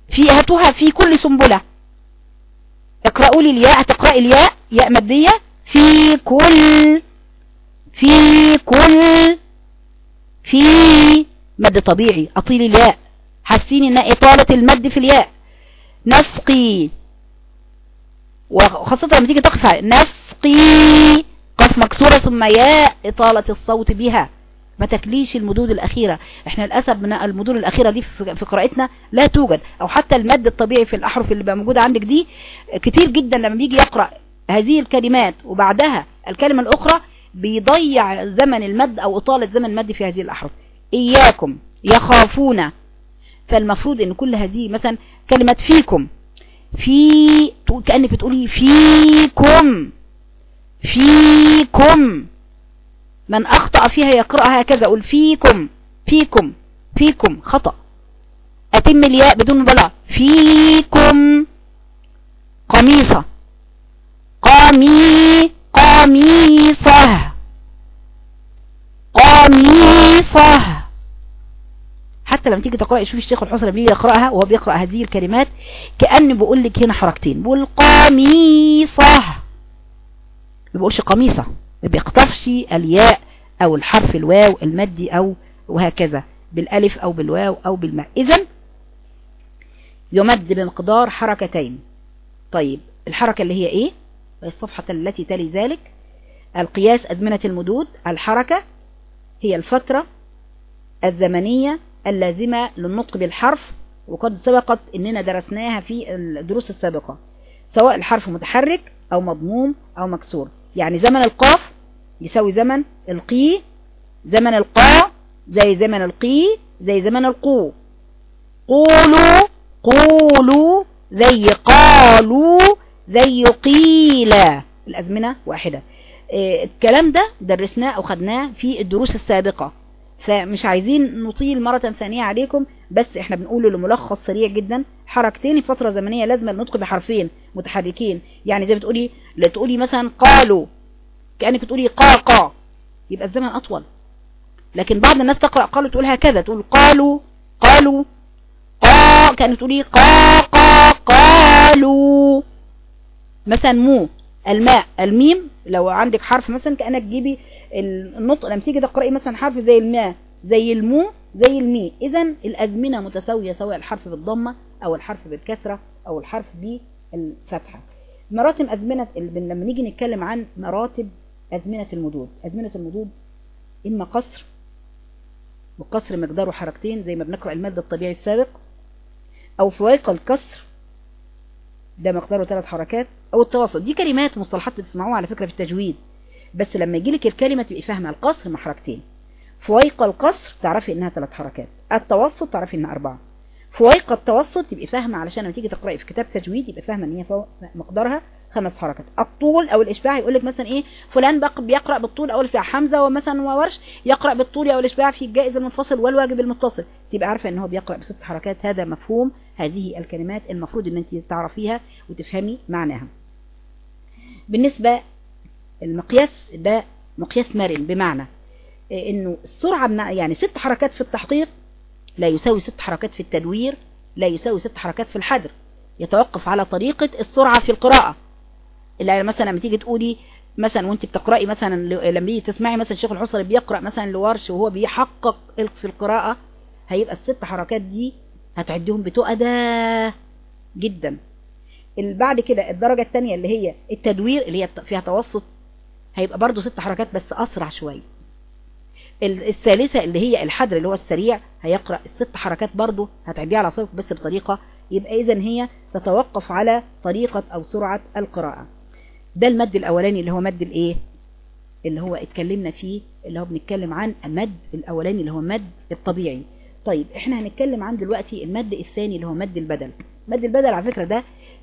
في هاتوها في كل سنبلة. اقرأوا لي الياء. هتقرأ الياء ياء مادية في كل في كل في مد طبيعي أطيل الياء. حاسين ان إطالة المد في الياء. نسقي. وخاصة لما تيجي تقف نسقي. قف مكسورة ثم ياء إطالة الصوت بها. ما تكليش المدود الأخيرة. إحنا للأسف من المدود الأخيرة دي في قراءتنا لا توجد. أو حتى المد الطبيعي في الأحرف اللي بقى موجودة عندك دي كتير جدا لما بيجي يقرأ هذه الكلمات وبعدها الكلمة الأخرى بيضيع زمن المد أو إطالة زمن المد في هذه الأحرف. إياكم يخافون. فالمفروض إن كل هذه مثلا كلمة فيكم. في كأنك بتقولي فيكم. فيكم. من أخطأ فيها يقرأها هكذا. أقول فيكم. فيكم. فيكم. خطأ. أتم الياء بدون بلاء. فيكم. قميصة. قمي قميصة. قميصة. حتى لما تيجي تقرأ شوف الشيخ الحسن بيجي يقرأها وهو بيقرأ هذه الكلمات كأنه بيقول لك هنا حركتين. بيقول قميصة. ما بيقولش قميصة ما بيقطفش الياء أو الحرف الواو المادي أو وهكذا بالألف أو بالواو أو بالماء. اذا يمد بمقدار حركتين. طيب الحركة اللي هي إيه؟ الصفحة التي تلي ذلك القياس أزمنة المدود الحركة هي الفترة الزمنية اللازمة للنطق بالحرف وقد سبقت إننا درسناها في الدروس السابقة سواء الحرف متحرك أو مضموم أو مكسور. يعني زمن القاف يساوي زمن القي زمن القا زي زمن القي زي زمن القو. قولوا قولوا زي قالوا زي قيل. الأزمنة واحدة. إيه الكلام ده درسناه أو خدناه في الدروس السابقة. فمش عايزين نطيل مرة ثانية عليكم بس إحنا بنقول لملخص سريع جدا. حركتين في فترة زمنية لازم النطق بحرفين متحركين. يعني زي بتقولي لا تقولي مثلا قالوا. كأنك بتقولي قا قا يبقى الزمن أطول. لكن بعض الناس تقرأ قالوا تقول هكذا. تقول قالوا قالوا قا. كأنك تقولي قا قا قالوا. مثلا مو الماء الميم لو عندك حرف مثلا كأنك تجيبي النطق لما تيجي تقرأي مثلا حرف زي الماء زي المو زي المي. اذا الأزمنة متساوية سواء الحرف بالضمة أو الحرف بالكسرة أو الحرف بالفتحة. مراتب أزمنة لما نيجي نتكلم عن مراتب أزمنة المدود. أزمنة المدود إما قصر والقصر مقداره حركتين زي ما بنقرأ المادة الطبيعي السابق أو فوائق الكسر ده مقداره ثلاث حركات. أو التوسط دي كلمات مصطلحات بتسمعوها على فكرة في التجويد. بس لما يجيلك الكلمة تبقي فاهمة. القصر مع حركتين. فويق القصر تعرفي إنها ثلاث حركات. التوسط تعرفي إنها أربعة. فويق التوسط تبقي فاهمة علشان لما تيجي تقرأي في كتاب تجويد يبقى فاهمة إن هي مقدارها. خمس حركات. الطول أو الإشباع يقول لك مثلا إيه؟ فلان بيقرأ بالطول أو الإشباع. حمزة ومثلا وورش يقرأ بالطول أو الإشباع في الجائز المنفصل والواجب المتصل. تبقى عارفة إن هو بيقرأ بست حركات. هذا مفهوم هذه الكلمات المفروض إن أنت تعرفيها وتفهمي معناها. بالنسبة المقياس ده مقياس مرن. بمعنى إنه السرعة يعني ست حركات في التحقيق لا يساوي ست حركات في التدوير لا يساوي ست حركات في الحدر. يتوقف على طريقة السرعة في القراءة. إلا مثلا لما تيجي تقولي مثلا وانت بتقرأي مثلا لما يجي تسمعي مثلا الشيخ الحصري بيقرأ مثلا لورش وهو بيحقق في القراءة هيبقى الست حركات دي هتعدهم بتؤدى جدا. بعد كده الدرجة الثانية اللي هي التدوير اللي هي فيها توسط هيبقى برضو ست حركات بس أسرع شوية. الثالثة اللي هي الحدر اللي هو السريع هيقرأ الست حركات برضو هتعديها على صوتك بس بطريقة يبقى إذا هي تتوقف على طريقة أو سرعة القراءة. ده المد الأولاني اللي هو مد الإيه؟ اللي هو اتكلمنا فيه اللي هو بنتكلم عن المد الأولاني اللي هو مد الطبيعي. طيب إحنا هنتكلم عن دلوقتي المد الثاني اللي هو مد البدل. مد البدل على فكرة ده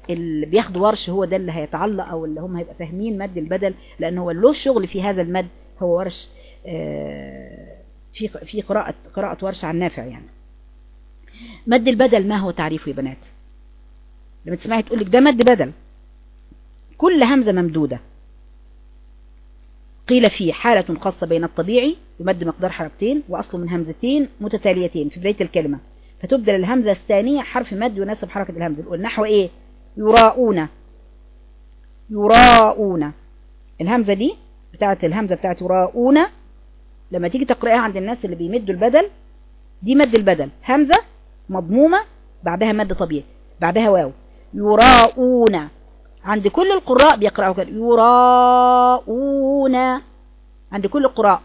اللي بياخدوا ورش هو ده اللي هيتعلق أو اللي هم هيبقى فاهمين مد البدل لأن هو له شغل في هذا المد هو ورش في في قراءة قراءة ورش عن نافع يعني. مد البدل ما هو تعريفه يا بنات؟ لما تسمعي تقول لك ده مد بدل. كل همزة ممدودة. قيل فيه حالة خاصة بين الطبيعي يمد مقدار حركتين وأصله من همزتين متتاليتين في بداية الكلمة. فتبدل الهمزة الثانية حرف مد يناسب حركة الهمزة الأولى. نحو إيه؟ يراؤون. يراؤون. الهمزة دي بتاعت الهمزة بتاعت يراؤون. لما تيجي تقرأها عند الناس اللي بيمدوا البدل دي مد البدل. همزة مضمومة بعدها مد طبيعي بعدها واو. يراؤون. عند كل القراء بيقرأوا كده يراؤون. عند كل القراء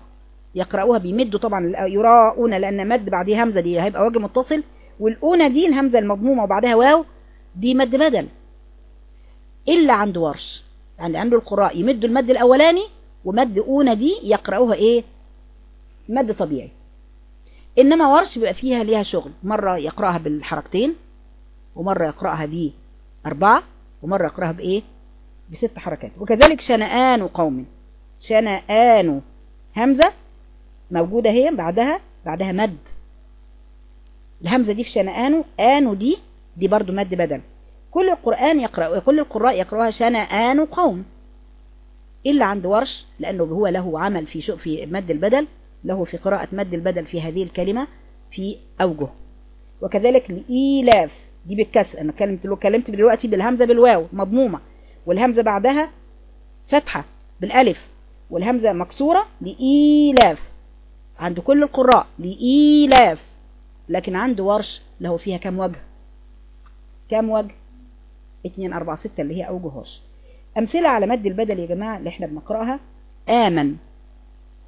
يقرأوها بيمدوا طبعا يراؤون لأن مد بعدها همزة دي هيبقى وجه متصل. والأونة دي الهمزة المضمومة وبعدها واو دي مد بدل. إلا عند ورش يعني عنده القراء يمدوا المد الأولاني ومد أونة دي يقرأوها إيه؟ مد طبيعي. إنما ورش بيبقى فيها ليها شغل. مرة يقرأها بالحركتين ومرة يقرأها بأربعة ومرة يقرأها بإيه؟ بست حركات. وكذلك شنآن قوم. شنآن. همزة موجودة هي بعدها بعدها مد. الهمزة دي في شنآن آنو دي دي برضو مد بدل. كل القرآن يقرأ كل القراء يقرأها شنآن قوم. إلا عند ورش لأنه هو له عمل في شو في مد البدل له في قراءة مد البدل في هذه الكلمة في أوجه. وكذلك الإيلاف. دي بالكسر. أنا كلمت له كلمت دلوقتي بالهمزة بالواو مضمومة. والهمزة بعدها فتحة بالألف. والهمزة مكسورة لإيلاف عند كل القراء لإيلاف لكن عند ورش له فيها كم وجه؟ كم وجه؟ 2 4 6 اللي هي أوجه ورش أمثلة على مد البدل يا جماعة اللي إحنا بنقرأها. آمن.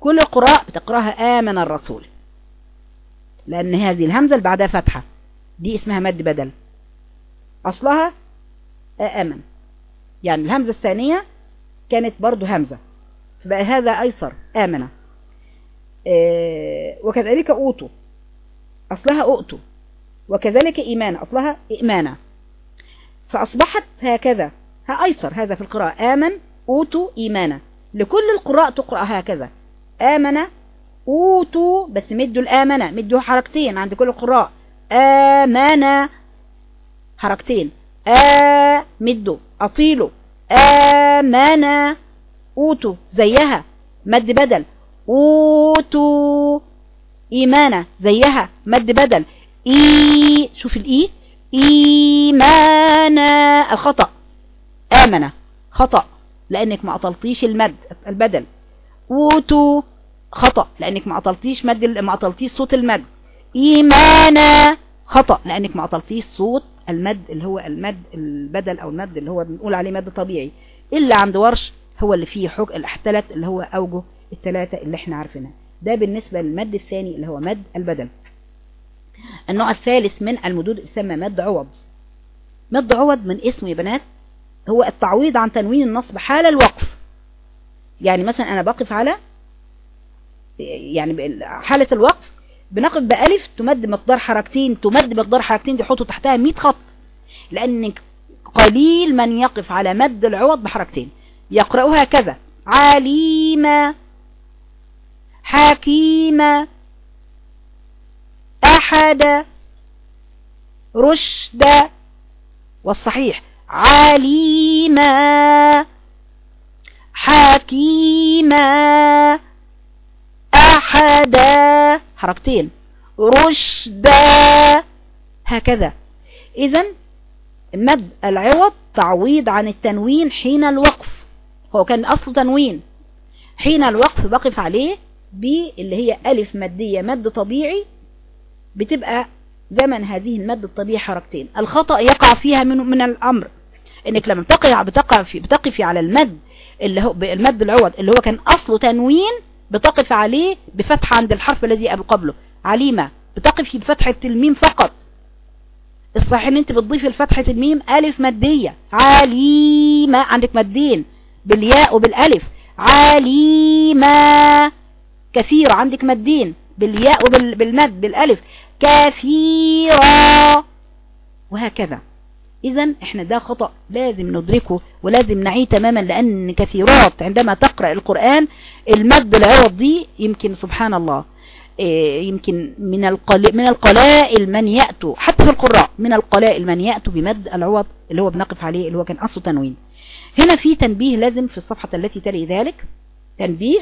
كل القراء بتقرأها آمن الرسول. لأن هذه الهمزة اللي بعدها فتحة دي اسمها مد بدل. أصلها آمن. يعني الهمزة الثانية كانت برضو همزة فبقى هذا أيسر آمنة. إيه وكذلك أوتو. أصلها أؤتو وكذلك إيمان أصلها إيمانة. فأصبحت هكذا. ها أيسر هذا في القراءة. آمن أوتو إيمانة. لكل القراء تقرأ هكذا. آمن أوتو بس مدوا الآمنة. مدوا حركتين عند كل القراء. آمن حركتين. آ مدوا أطيلوا. آمن أوتو زيها. مد بدل. أوتو إيمانة زيها. مد بدل. إي. شوف الإي. إيمانا. الخطأ. آمنة خطأ. لأنك ما أطلتيش المد البدل. أوتوا. خطأ. لأنك ما أطلتيش مد ما أطلتيش صوت المد. إيمانا. خطأ لأنك ما أطلتيش صوت المد اللي هو المد البدل أو المد اللي هو بنقول عليه مد طبيعي. إلا عند ورش هو اللي فيه حق الاحتلت اللي هو أوجه الثلاثة اللي إحنا عارفينها. ده بالنسبة للمد الثاني اللي هو مد البدل. النوع الثالث من المدود يسمى مد عوض. مد عوض من اسمه يا بنات هو التعويض عن تنوين النصب حال الوقف. يعني مثلا أنا بقف على يعني حالة الوقف بنقف بألف تمد مقدار حركتين تمد مقدار حركتين دي حطوا تحتها 100 خط. لأن قليل من يقف على مد العوض بحركتين. يقرأها كذا عليمة حكيمة أحد رشد. والصحيح عليما حكيما أحدا حركتين. رشدا هكذا. إذا مد العوض تعويض عن التنوين حين الوقف. هو كان أصله تنوين. حين الوقف بقف عليه ب اللي هي ألف مادية مد طبيعي. بتبقى زمن هذه المد الطبيعي حركتين. الخطأ يقع فيها من من الأمر. إنك لما بتقع بتقع في بتقفي على المد اللي هو المد العوض اللي هو كان اصله تنوين بتقف عليه بفتحة عند الحرف الذي قبله. عليمة بتقفي بفتحة الميم فقط. الصحيح إن أنت بتضيفي لفتحة الميم ألف مادية. عليمة عندك مدين بالياء وبالألف. عليمة كثير عندك مدين بالياء وبالمد بالألف. كثيرا وهكذا. اذا إحنا ده خطأ لازم ندركه ولازم نعيه تماما لأن كثيرات عندما تقرأ القرآن المد العوض دي يمكن سبحان الله إيه، يمكن من القلائل من القلائل من يأتوا حتى في القراء من القلائل من يأتوا بمد العوض اللي هو بنقف عليه اللي هو كان أصل تنوين. هنا في تنبيه لازم في الصفحة التي تلي ذلك تنبيه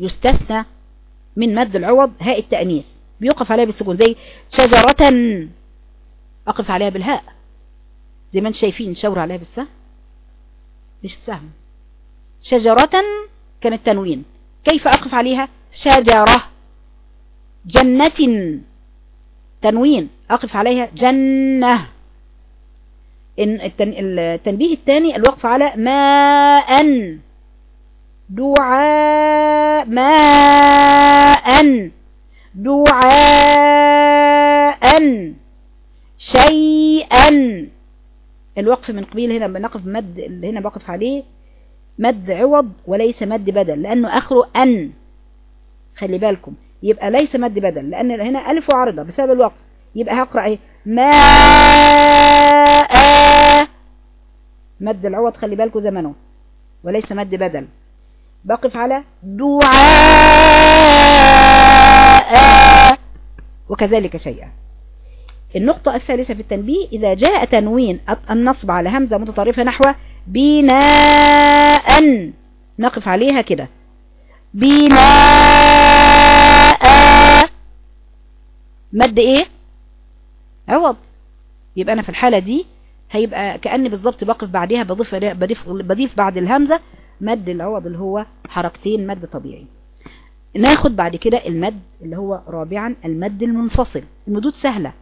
يستثنى من مد العوض هاء التأنيث بيوقف عليها بالسكون زي شجرة أقف عليها بالهاء. زي ما أنتم شايفين شاور عليها بالسهم. مش السهم؟ شجرة كانت تنوين. كيف أقف عليها؟ شجرة جنة تنوين. أقف عليها جنة. التنبيه الثاني الوقف على ماء. دعاء. ماء دعاء. شيئا. الوقف من قبيل هنا بنقف مد اللي هنا بقف عليه مد عوض وليس مد بدل لأنه آخره أن. خلي بالكم يبقى ليس مد بدل لأن هنا ألف وعرضة بسبب الوقف. يبقى هقرأ إيه؟ ماء مد العوض خلي بالكم زمنه. وليس مد بدل. بقف على دعاء. وكذلك شيئا. النقطة الثالثة في التنبيه إذا جاء تنوين النصب على همزة متطرفة نحو بناء. نقف عليها كده. بناء. مد إيه؟ عوض. يبقى أنا في الحالة دي هيبقى كأني بالظبط بقف بعدها بضيف, بضيف, بضيف بعد الهمزة مد العوض اللي هو حركتين مد طبيعي. ناخد بعد كده المد اللي هو رابعا المد المنفصل. المدود سهلة.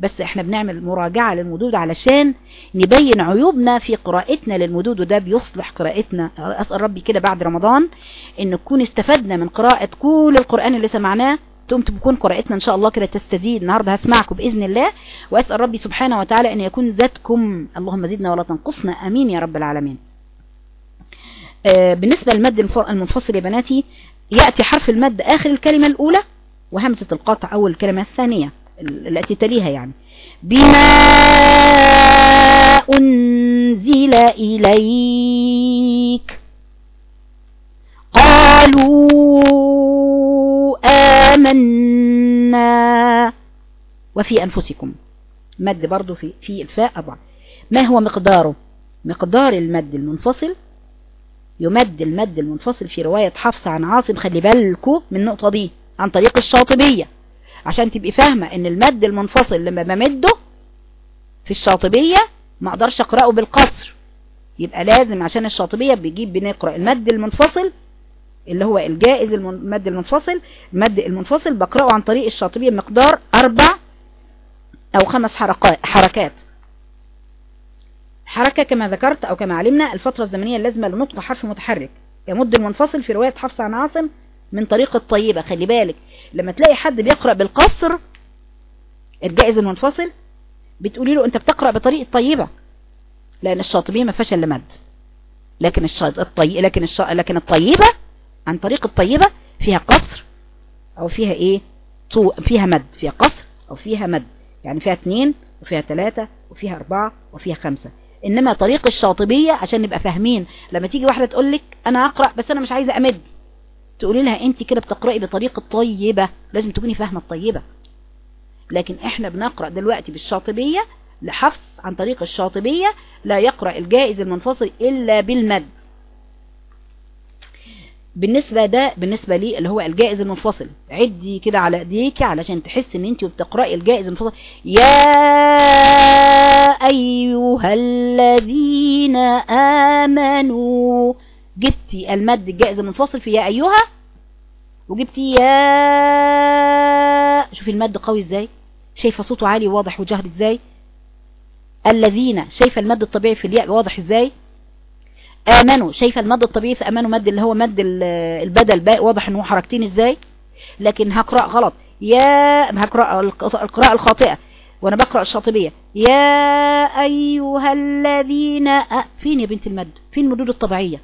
بس إحنا بنعمل مراجعة للمدود علشان نبين عيوبنا في قراءتنا للمدود وده بيصلح قراءتنا. أسأل ربي كده بعد رمضان إن نكون استفدنا من قراءة كل القرآن اللي سمعناه. تقوم تكون قراءتنا إن شاء الله كده تستزيد. النهاردة هسمعكم بإذن الله. وأسأل ربي سبحانه وتعالى أن يكون زادكم اللهم زدنا ولا تنقصنا. آمين يا رب العالمين. آه بالنسبة للمد المنفصل يا بناتي يأتي حرف المد آخر الكلمة الأولى وهمزة القطع أول الكلمة الثانية. التي تليها يعني. بما أنزل إليك. قالوا آمنا. وفي أنفسكم. مد برضو في, في الفاء أربعة. ما هو مقداره مقدار المد المنفصل؟ يمد المد المنفصل في رواية حفص عن عاصم خلي بالكو من النقطة دي عن طريق الشاطبية. عشان تبقي فاهمة إن المد المنفصل لما بمده في الشاطبية ما أقدرش أقرأه بالقصر. يبقى لازم عشان الشاطبية بيجيب بنقرأ المد المنفصل اللي هو الجائز المد المنفصل المد المنفصل بقرأه عن طريق الشاطبية مقدار أربع أو خمس حركات حركات. حركة كما ذكرت أو كما علمنا الفترة الزمنية اللازمة لنطق حرف متحرك. يمد المنفصل في رواية حفص عن عاصم من طريق الطيبة. خلي بالك لما تلاقي حد بيقرأ بالقصر الجائز المنفصل بتقولي له أنت بتقرأ بطريقة طيبة. لأن الشاطبية ما فيهاش إلا مد. لكن الطي... لكن الش... لكن الطيبة عن طريق الطيبة فيها قصر أو فيها إيه؟ طو... فيها مد. فيها قصر أو فيها مد. يعني فيها اثنين وفيها ثلاثة وفيها أربعة وفيها خمسة. إنما طريق الشاطبية عشان نبقى فاهمين لما تيجي واحدة تقول لك أنا أقرأ بس أنا مش عايزة أمد. تقولي لها انت كده بتقرأي بطريقة طيبة لازم تكوني فاهمة الطيبة. لكن إحنا بنقرأ دلوقتي بالشاطبية لحفص عن طريق الشاطبية لا يقرأ الجائز المنفصل إلا بالمد. بالنسبة ده بالنسبة لي اللي هو الجائز المنفصل عدي كده على ايديك علشان تحس إن انت بتقرأي الجائز المنفصل. يا أيها الذين آمنوا جبتي المد الجائز المنفصل في يا أيها وجبتي يا شوفي المد قوي إزاي شايفة صوته عالي وواضح وجهر إزاي الذين شايفة المد الطبيعي في الياء واضح إزاي آمنوا شايفة المد الطبيعي في امنوا مد اللي هو مد البدل باء واضح ان هو حركتين إزاي لكن هقرأ غلط يا هقرأ القراءة الخاطئة وأنا بقرأ الشاطبية يا أيها الذين. فين يا بنت المد فين المدود الطبيعية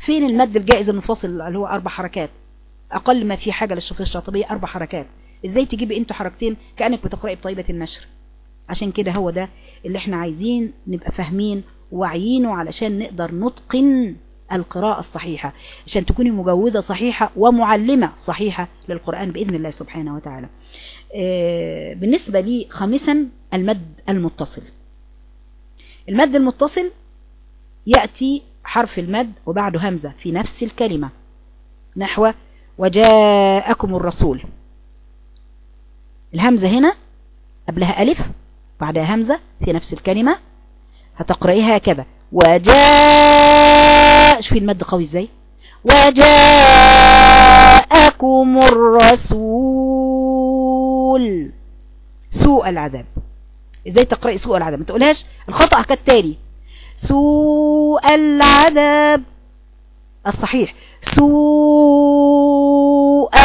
فين المد الجائز المنفصل اللي هو أربع حركات؟ أقل ما في حاجة للشفيه الشاطبية أربع حركات. إزاي تجيبي أنتوا حركتين كأنك بتقرأي بطيبة النشر؟ عشان كده هو ده اللي إحنا عايزين نبقى فاهمين واعيينه علشان نقدر نتقن القراءة الصحيحة عشان تكوني مجودة صحيحة ومعلمة صحيحة للقرآن بإذن الله سبحانه وتعالى. بالنسبة لي خامسا المد المتصل. المد المتصل يأتي حرف المد وبعده همزة في نفس الكلمة. نحو وجاءكم الرسول. الهمزة هنا قبلها ألف بعدها همزة في نفس الكلمة. هتقرأيها هكذا. وجاء شوفي المد قوي إزاي. وجاءكم الرسول. سوء العذاب. إزاي تقرأي سوء العذاب؟ ما تقولهاش الخطأ كالتالي. سوء العذاب. الصحيح. سوء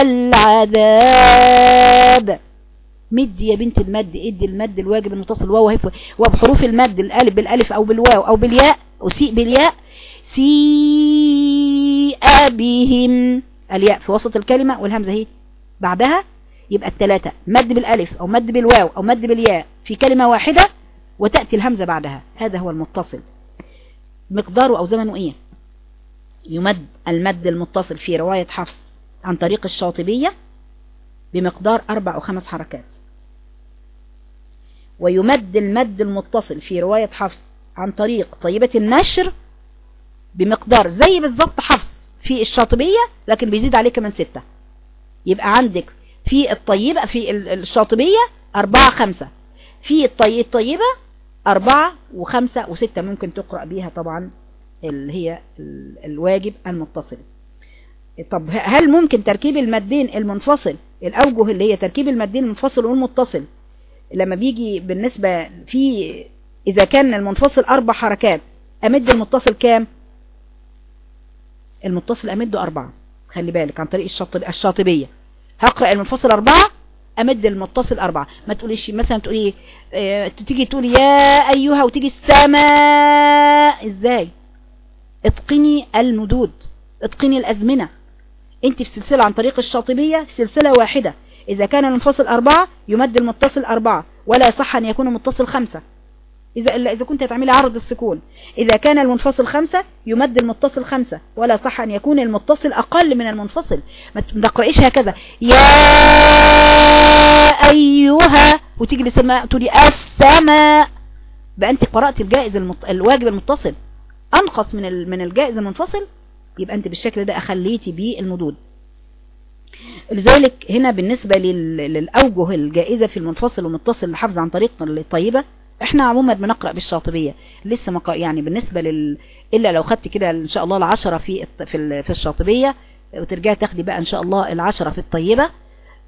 العذاب. مد يا بنت المد ادي المد الواجب المتصل واو هف وبحروف المد الألف بالألف أو بالواو أو بالياء وسيء بالياء. سيء بهم. الياء في وسط الكلمة والهمزة هي. بعدها يبقى الثلاثة مد بالألف أو مد بالواو أو مد بالياء في كلمة واحدة وتأتي الهمزة بعدها. هذا هو المتصل. مقداره أو زمنه إيه؟ يمد المد المتصل في رواية حفص عن طريق الشاطبية بمقدار أربع أو خمس حركات. ويمد المد المتصل في رواية حفص عن طريق طيبة النشر بمقدار زي بالظبط حفص في الشاطبية لكن بيزيد عليه كمان ستة. يبقى عندك في الطيبة في الشاطبية أربعة خمسة. في الطيبة أربعة وخمسة وستة ممكن تقرأ بيها طبعا اللي هي الواجب المتصل. طب هل ممكن تركيب المدين المنفصل الأوجه اللي هي تركيب المدين المنفصل والمتصل لما بيجي بالنسبة في إذا كان المنفصل أربع حركات أمد المتصل كام؟ المتصل أمده أربعة. خلي بالك عن طريق الشاطبية. هقرأ المنفصل أربعة أمد المتصل أربعة. ما تقوليش مثلا تقولي آه تيجي تقولي يا أيها وتيجي السماء. إزاي؟ اتقني المدود اتقني الأزمنة. أنت في سلسلة عن طريق الشاطبية سلسلة واحدة. إذا كان المنفصل أربعة يمد المتصل أربعة. ولا يصح أن يكون المتصل خمسة. إذا إلا إذا كنت تعملي عرض السكون. إذا كان المنفصل خمسة يمد المتصل خمسة. ولا صح أن يكون المتصل أقل من المنفصل. ما تقرأيش هكذا. يا أيها وتيجي للسماء تقولي السماء. بقى أنت قرأت الجائز المط... الواجب المتصل. أنقص من ال... من الجائز المنفصل. يبقى أنت بالشكل ده أخليتي بيه المدود. لذلك هنا بالنسبة لل... للأوجه الجائزة في المنفصل والمتصل لحفظ عن طريق الطيبة إحنا عموما بنقرأ بالشاطبية. لسه مقا يعني بالنسبة لل إلا لو خدت كده إن شاء الله العشرة في في في الشاطبية وترجعي تاخدي بقى إن شاء الله العشرة في الطيبة.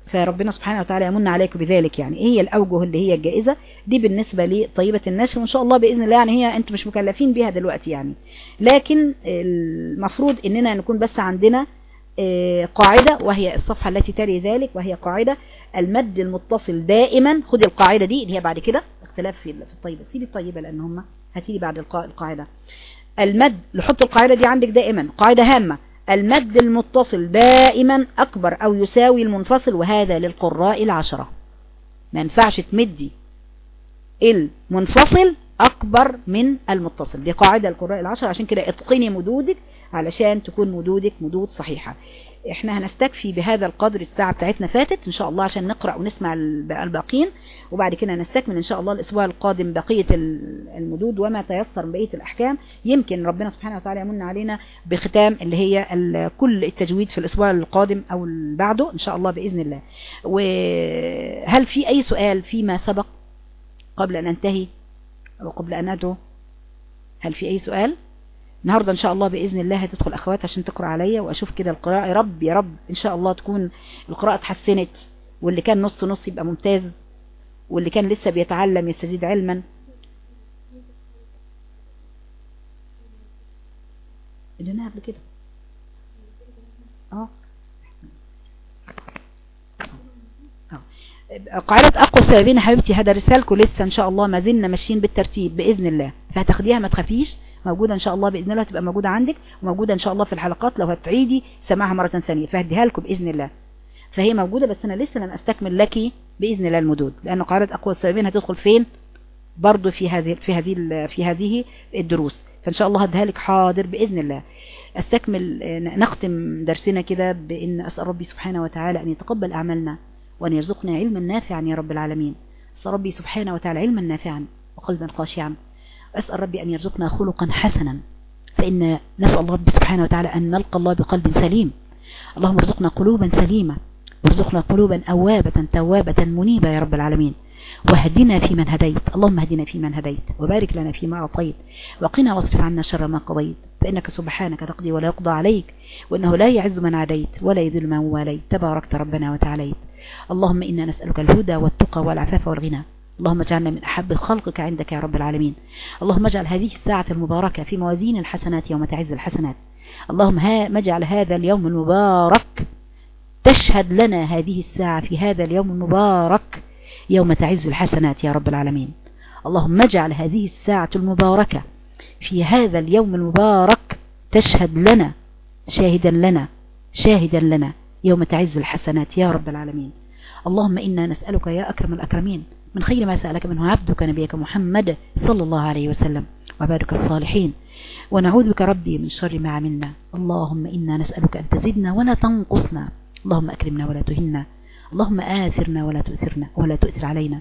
فربنا سبحانه وتعالى يمن عليك بذلك. يعني إيه هي الأوجه اللي هي الجائزة. دي بالنسبة لطيبة النشر وإن شاء الله بإذن الله يعني هي أنتم مش مكلفين بيها دلوقتي يعني. لكن المفروض إننا نكون بس عندنا آه، قاعدة وهي الصفحة التي تلي ذلك وهي قاعدة المد المتصل دائما. خدي القاعدة دي اللي هي بعد كده. اختلاف في الطيبة. سيبي الطيبة لأن هم هتيجي بعد القاعدة. المد لحط القاعدة دي عندك دائما. قاعدة هامة. المد المتصل دائما أكبر أو يساوي المنفصل وهذا للقراء العشرة. ما ينفعش تمدي المنفصل أكبر من المتصل. دي قاعدة القراء العشرة. عشان كده اتقني مدودك علشان تكون مدودك مدود صحيحة. إحنا هنستكفي بهذا القدر الساعة بتاعتنا فاتت إن شاء الله عشان نقرأ ونسمع الباقين. وبعد كده نستكمل إن شاء الله الأسبوع القادم بقية المدود وما تيسر من بقية الأحكام. يمكن ربنا سبحانه وتعالى يمن علينا بختام اللي هي كل التجويد في الأسبوع القادم أو بعده إن شاء الله بإذن الله. وهل في أي سؤال فيما سبق قبل أن انتهي قبل أن ادعو هل في أي سؤال؟ النهاردة إن شاء الله بإذن الله هتدخل أخوات عشان تقرأ عليا وأشوف كده القراءة. يا رب يا رب إن شاء الله تكون القراءة اتحسنت واللي كان نص نص يبقى ممتاز واللي كان لسه بيتعلم يستزيد علما. اللي قبل كده. آه. قاعدة أقوى السببين حبيبتي هذا رسالكم لسه إن شاء الله ما زلنا ماشيين بالترتيب بإذن الله. فهتاخديها ما تخافيش. موجودة إن شاء الله بإذن الله تبقى موجودة عندك وموجودة إن شاء الله في الحلقات لو هتعيدي سماعها مرة ثانية. فهديها لكم بإذن الله. فهي موجودة بس أنا لسه لم أستكمل لك بإذن الله المدود لأن قاعدة أقوى السببين هتدخل فين؟ برضو في هذه في هذه في هذه الدروس. فإن شاء الله هديها لك حاضر بإذن الله. أستكمل نختم درسنا كده بأن أسأل ربي سبحانه وتعالى أن يتقبل أعمالنا وأن يرزقنا علما نافعا يا رب العالمين. أسأل ربي سبحانه وتعالى علما نافعا وقلبا خاشعا. أسأل ربي أن يرزقنا خلقا حسنا. فإن نسأل ربي سبحانه وتعالى أن نلقى الله بقلب سليم. اللهم ارزقنا قلوبا سليمة. وارزقنا قلوبا أوابة توابة منيبة يا رب العالمين. واهدنا في من هديت. اللهم اهدنا في من هديت. وبارك لنا فيما أعطيت. وقنا واصرف عنا شر ما قضيت. فإنك سبحانك تقضي ولا يقضى عليك. وإنه لا يعز من عديت ولا يذل من واليت. تباركت ربنا وتعاليت. اللهم إنا نسألك الهدى والتقى والعفاف والغنى. اللهم اجعلنا من أحب خلقك عندك يا رب العالمين. اللهم اجعل هذه الساعة المباركة في موازين الحسنات يوم تعز الحسنات. اللهم ها اجعل هذا اليوم المبارك تشهد لنا هذه الساعة في هذا اليوم المبارك يوم تعز الحسنات يا رب العالمين. اللهم اجعل هذه الساعة المباركة في هذا اليوم المبارك تشهد لنا شاهدا لنا شاهدا لنا يوم تعز الحسنات يا رب العالمين. اللهم إنا نسألك يا أكرم الأكرمين من خير ما سألك منه عبدك نبيك محمد صلى الله عليه وسلم وعبادك الصالحين. ونعوذ بك ربي من شر ما عملنا. اللهم إنا نسألك أن تزدنا ولا تنقصنا. اللهم أكرمنا ولا تهنا. اللهم آثرنا ولا تؤثرنا ولا تؤثر علينا.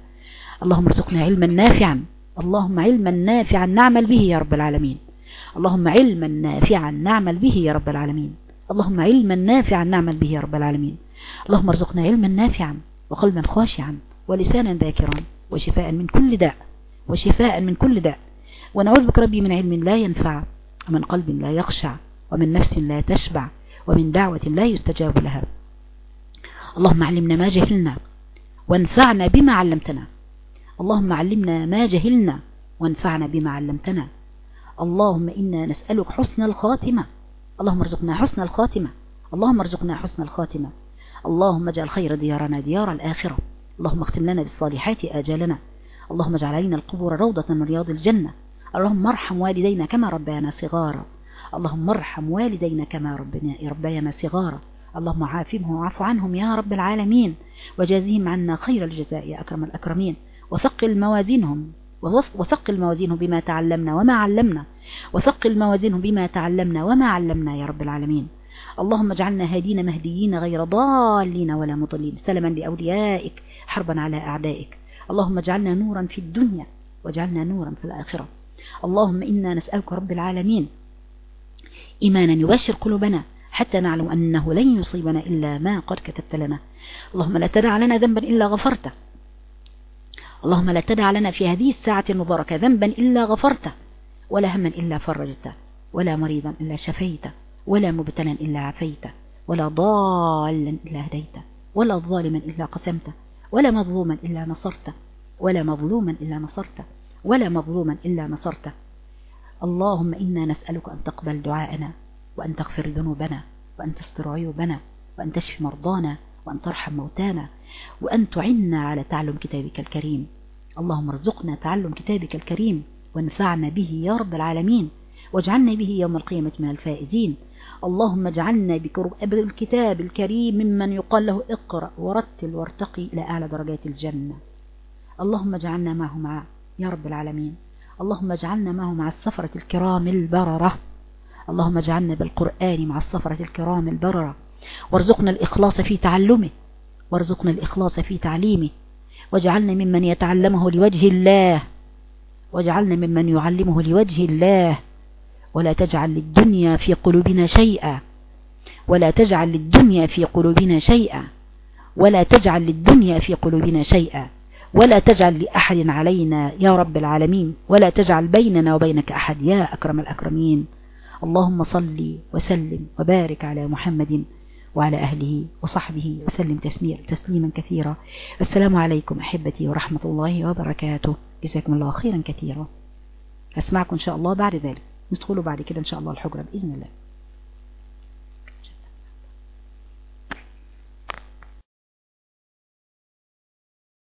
اللهم ارزقنا علما نافعا. اللهم علما نافعا نعمل به يا رب العالمين. اللهم علما نافعا نعمل به يا رب العالمين. اللهم علما نافعا نعمل به يا رب العالمين. اللهم ارزقنا علما نافعا وقلبا خاشعا. ولسانا ذاكرا وشفاء من كل داء وشفاء من كل داء. ونعوذ بك ربي من علم لا ينفع ومن قلب لا يخشع ومن نفس لا تشبع ومن دعوة لا يستجاب لها. اللهم علمنا ما جهلنا وانفعنا بما علمتنا. اللهم علمنا ما جهلنا وانفعنا بما علمتنا. اللهم إنا نسألك حسن الخاتمة. اللهم ارزقنا حسن الخاتمة. اللهم ارزقنا حسن الخاتمة. اللهم اجعل خير ديارنا ديار الآخرة. اللهم اختم لنا بالصالحات آجالنا. اللهم اجعل علينا القبور روضة من رياض الجنة. اللهم ارحم والدينا كما ربيانا صغارا. اللهم ارحم والدينا كما ربيانا صغارا. اللهم عافهم وعفو عنهم يا رب العالمين. وجازهم عنا خير الجزاء يا أكرم الأكرمين. وثقل موازينهم. وثقل موازينهم بما تعلمنا وما علمنا. وثقل موازينهم بما تعلمنا وما علمنا يا رب العالمين. اللهم اجعلنا هادين مهديين غير ضالين ولا مضلين. سلما لأوليائك حربا على أعدائك. اللهم اجعلنا نورا في الدنيا واجعلنا نورا في الآخرة. اللهم إنا نسألك رب العالمين إيمانا يبشر قلوبنا حتى نعلم أنه لن يصيبنا إلا ما قد كتبت لنا. اللهم لا تدع لنا ذنبا إلا غفرته. اللهم لا تدع لنا في هذه الساعة المباركة ذنبا إلا غفرته ولا هما إلا فرجته ولا مريضا إلا شفيته ولا مبتلا إلا عفيته ولا ضالا إلا هديته ولا ظالما إلا قسمته. ولا مظلوما إلا نصرته ولا مظلوما إلا نصرته ولا مظلوما إلا نصرته. اللهم إنا نسألك أن تقبل دعاءنا وأن تغفر ذنوبنا وأن تستر عيوبنا وأن تشفي مرضانا وأن ترحم موتانا وأن تعنا على تعلم كتابك الكريم. اللهم ارزقنا تعلم كتابك الكريم وانفعنا به يا رب العالمين واجعلنا به يوم القيامة من الفائزين. اللهم اجعلنا بالكتاب الكريم ممن يقال له اقرأ ورتل وارتقي إلى أعلى درجات الجنة. اللهم اجعلنا معه مع يا رب العالمين. اللهم اجعلنا معه مع السفرة الكرام البررة. اللهم اجعلنا بالقرآن مع السفرة الكرام البررة. وارزقنا الإخلاص في تعلمه. وارزقنا الإخلاص في تعليمه. واجعلنا ممن يتعلمه لوجه الله. واجعلنا ممن يعلمه لوجه الله. ولا تجعل للدنيا في قلوبنا شيئا. ولا تجعل للدنيا في قلوبنا شيئا. ولا تجعل للدنيا في قلوبنا شيئا. ولا تجعل لأحد علينا يا رب العالمين. ولا تجعل بيننا وبينك أحد يا أكرم الأكرمين. اللهم صل وسلم وبارك على محمد وعلى أهله وصحبه وسلم تسليما كثيرا. السلام عليكم أحبتي ورحمة الله وبركاته. جزاكم الله خيرا كثيرا. أسمعكم إن شاء الله بعد ذلك. ندخلوا بعد كده إن شاء الله الحجرة بإذن الله.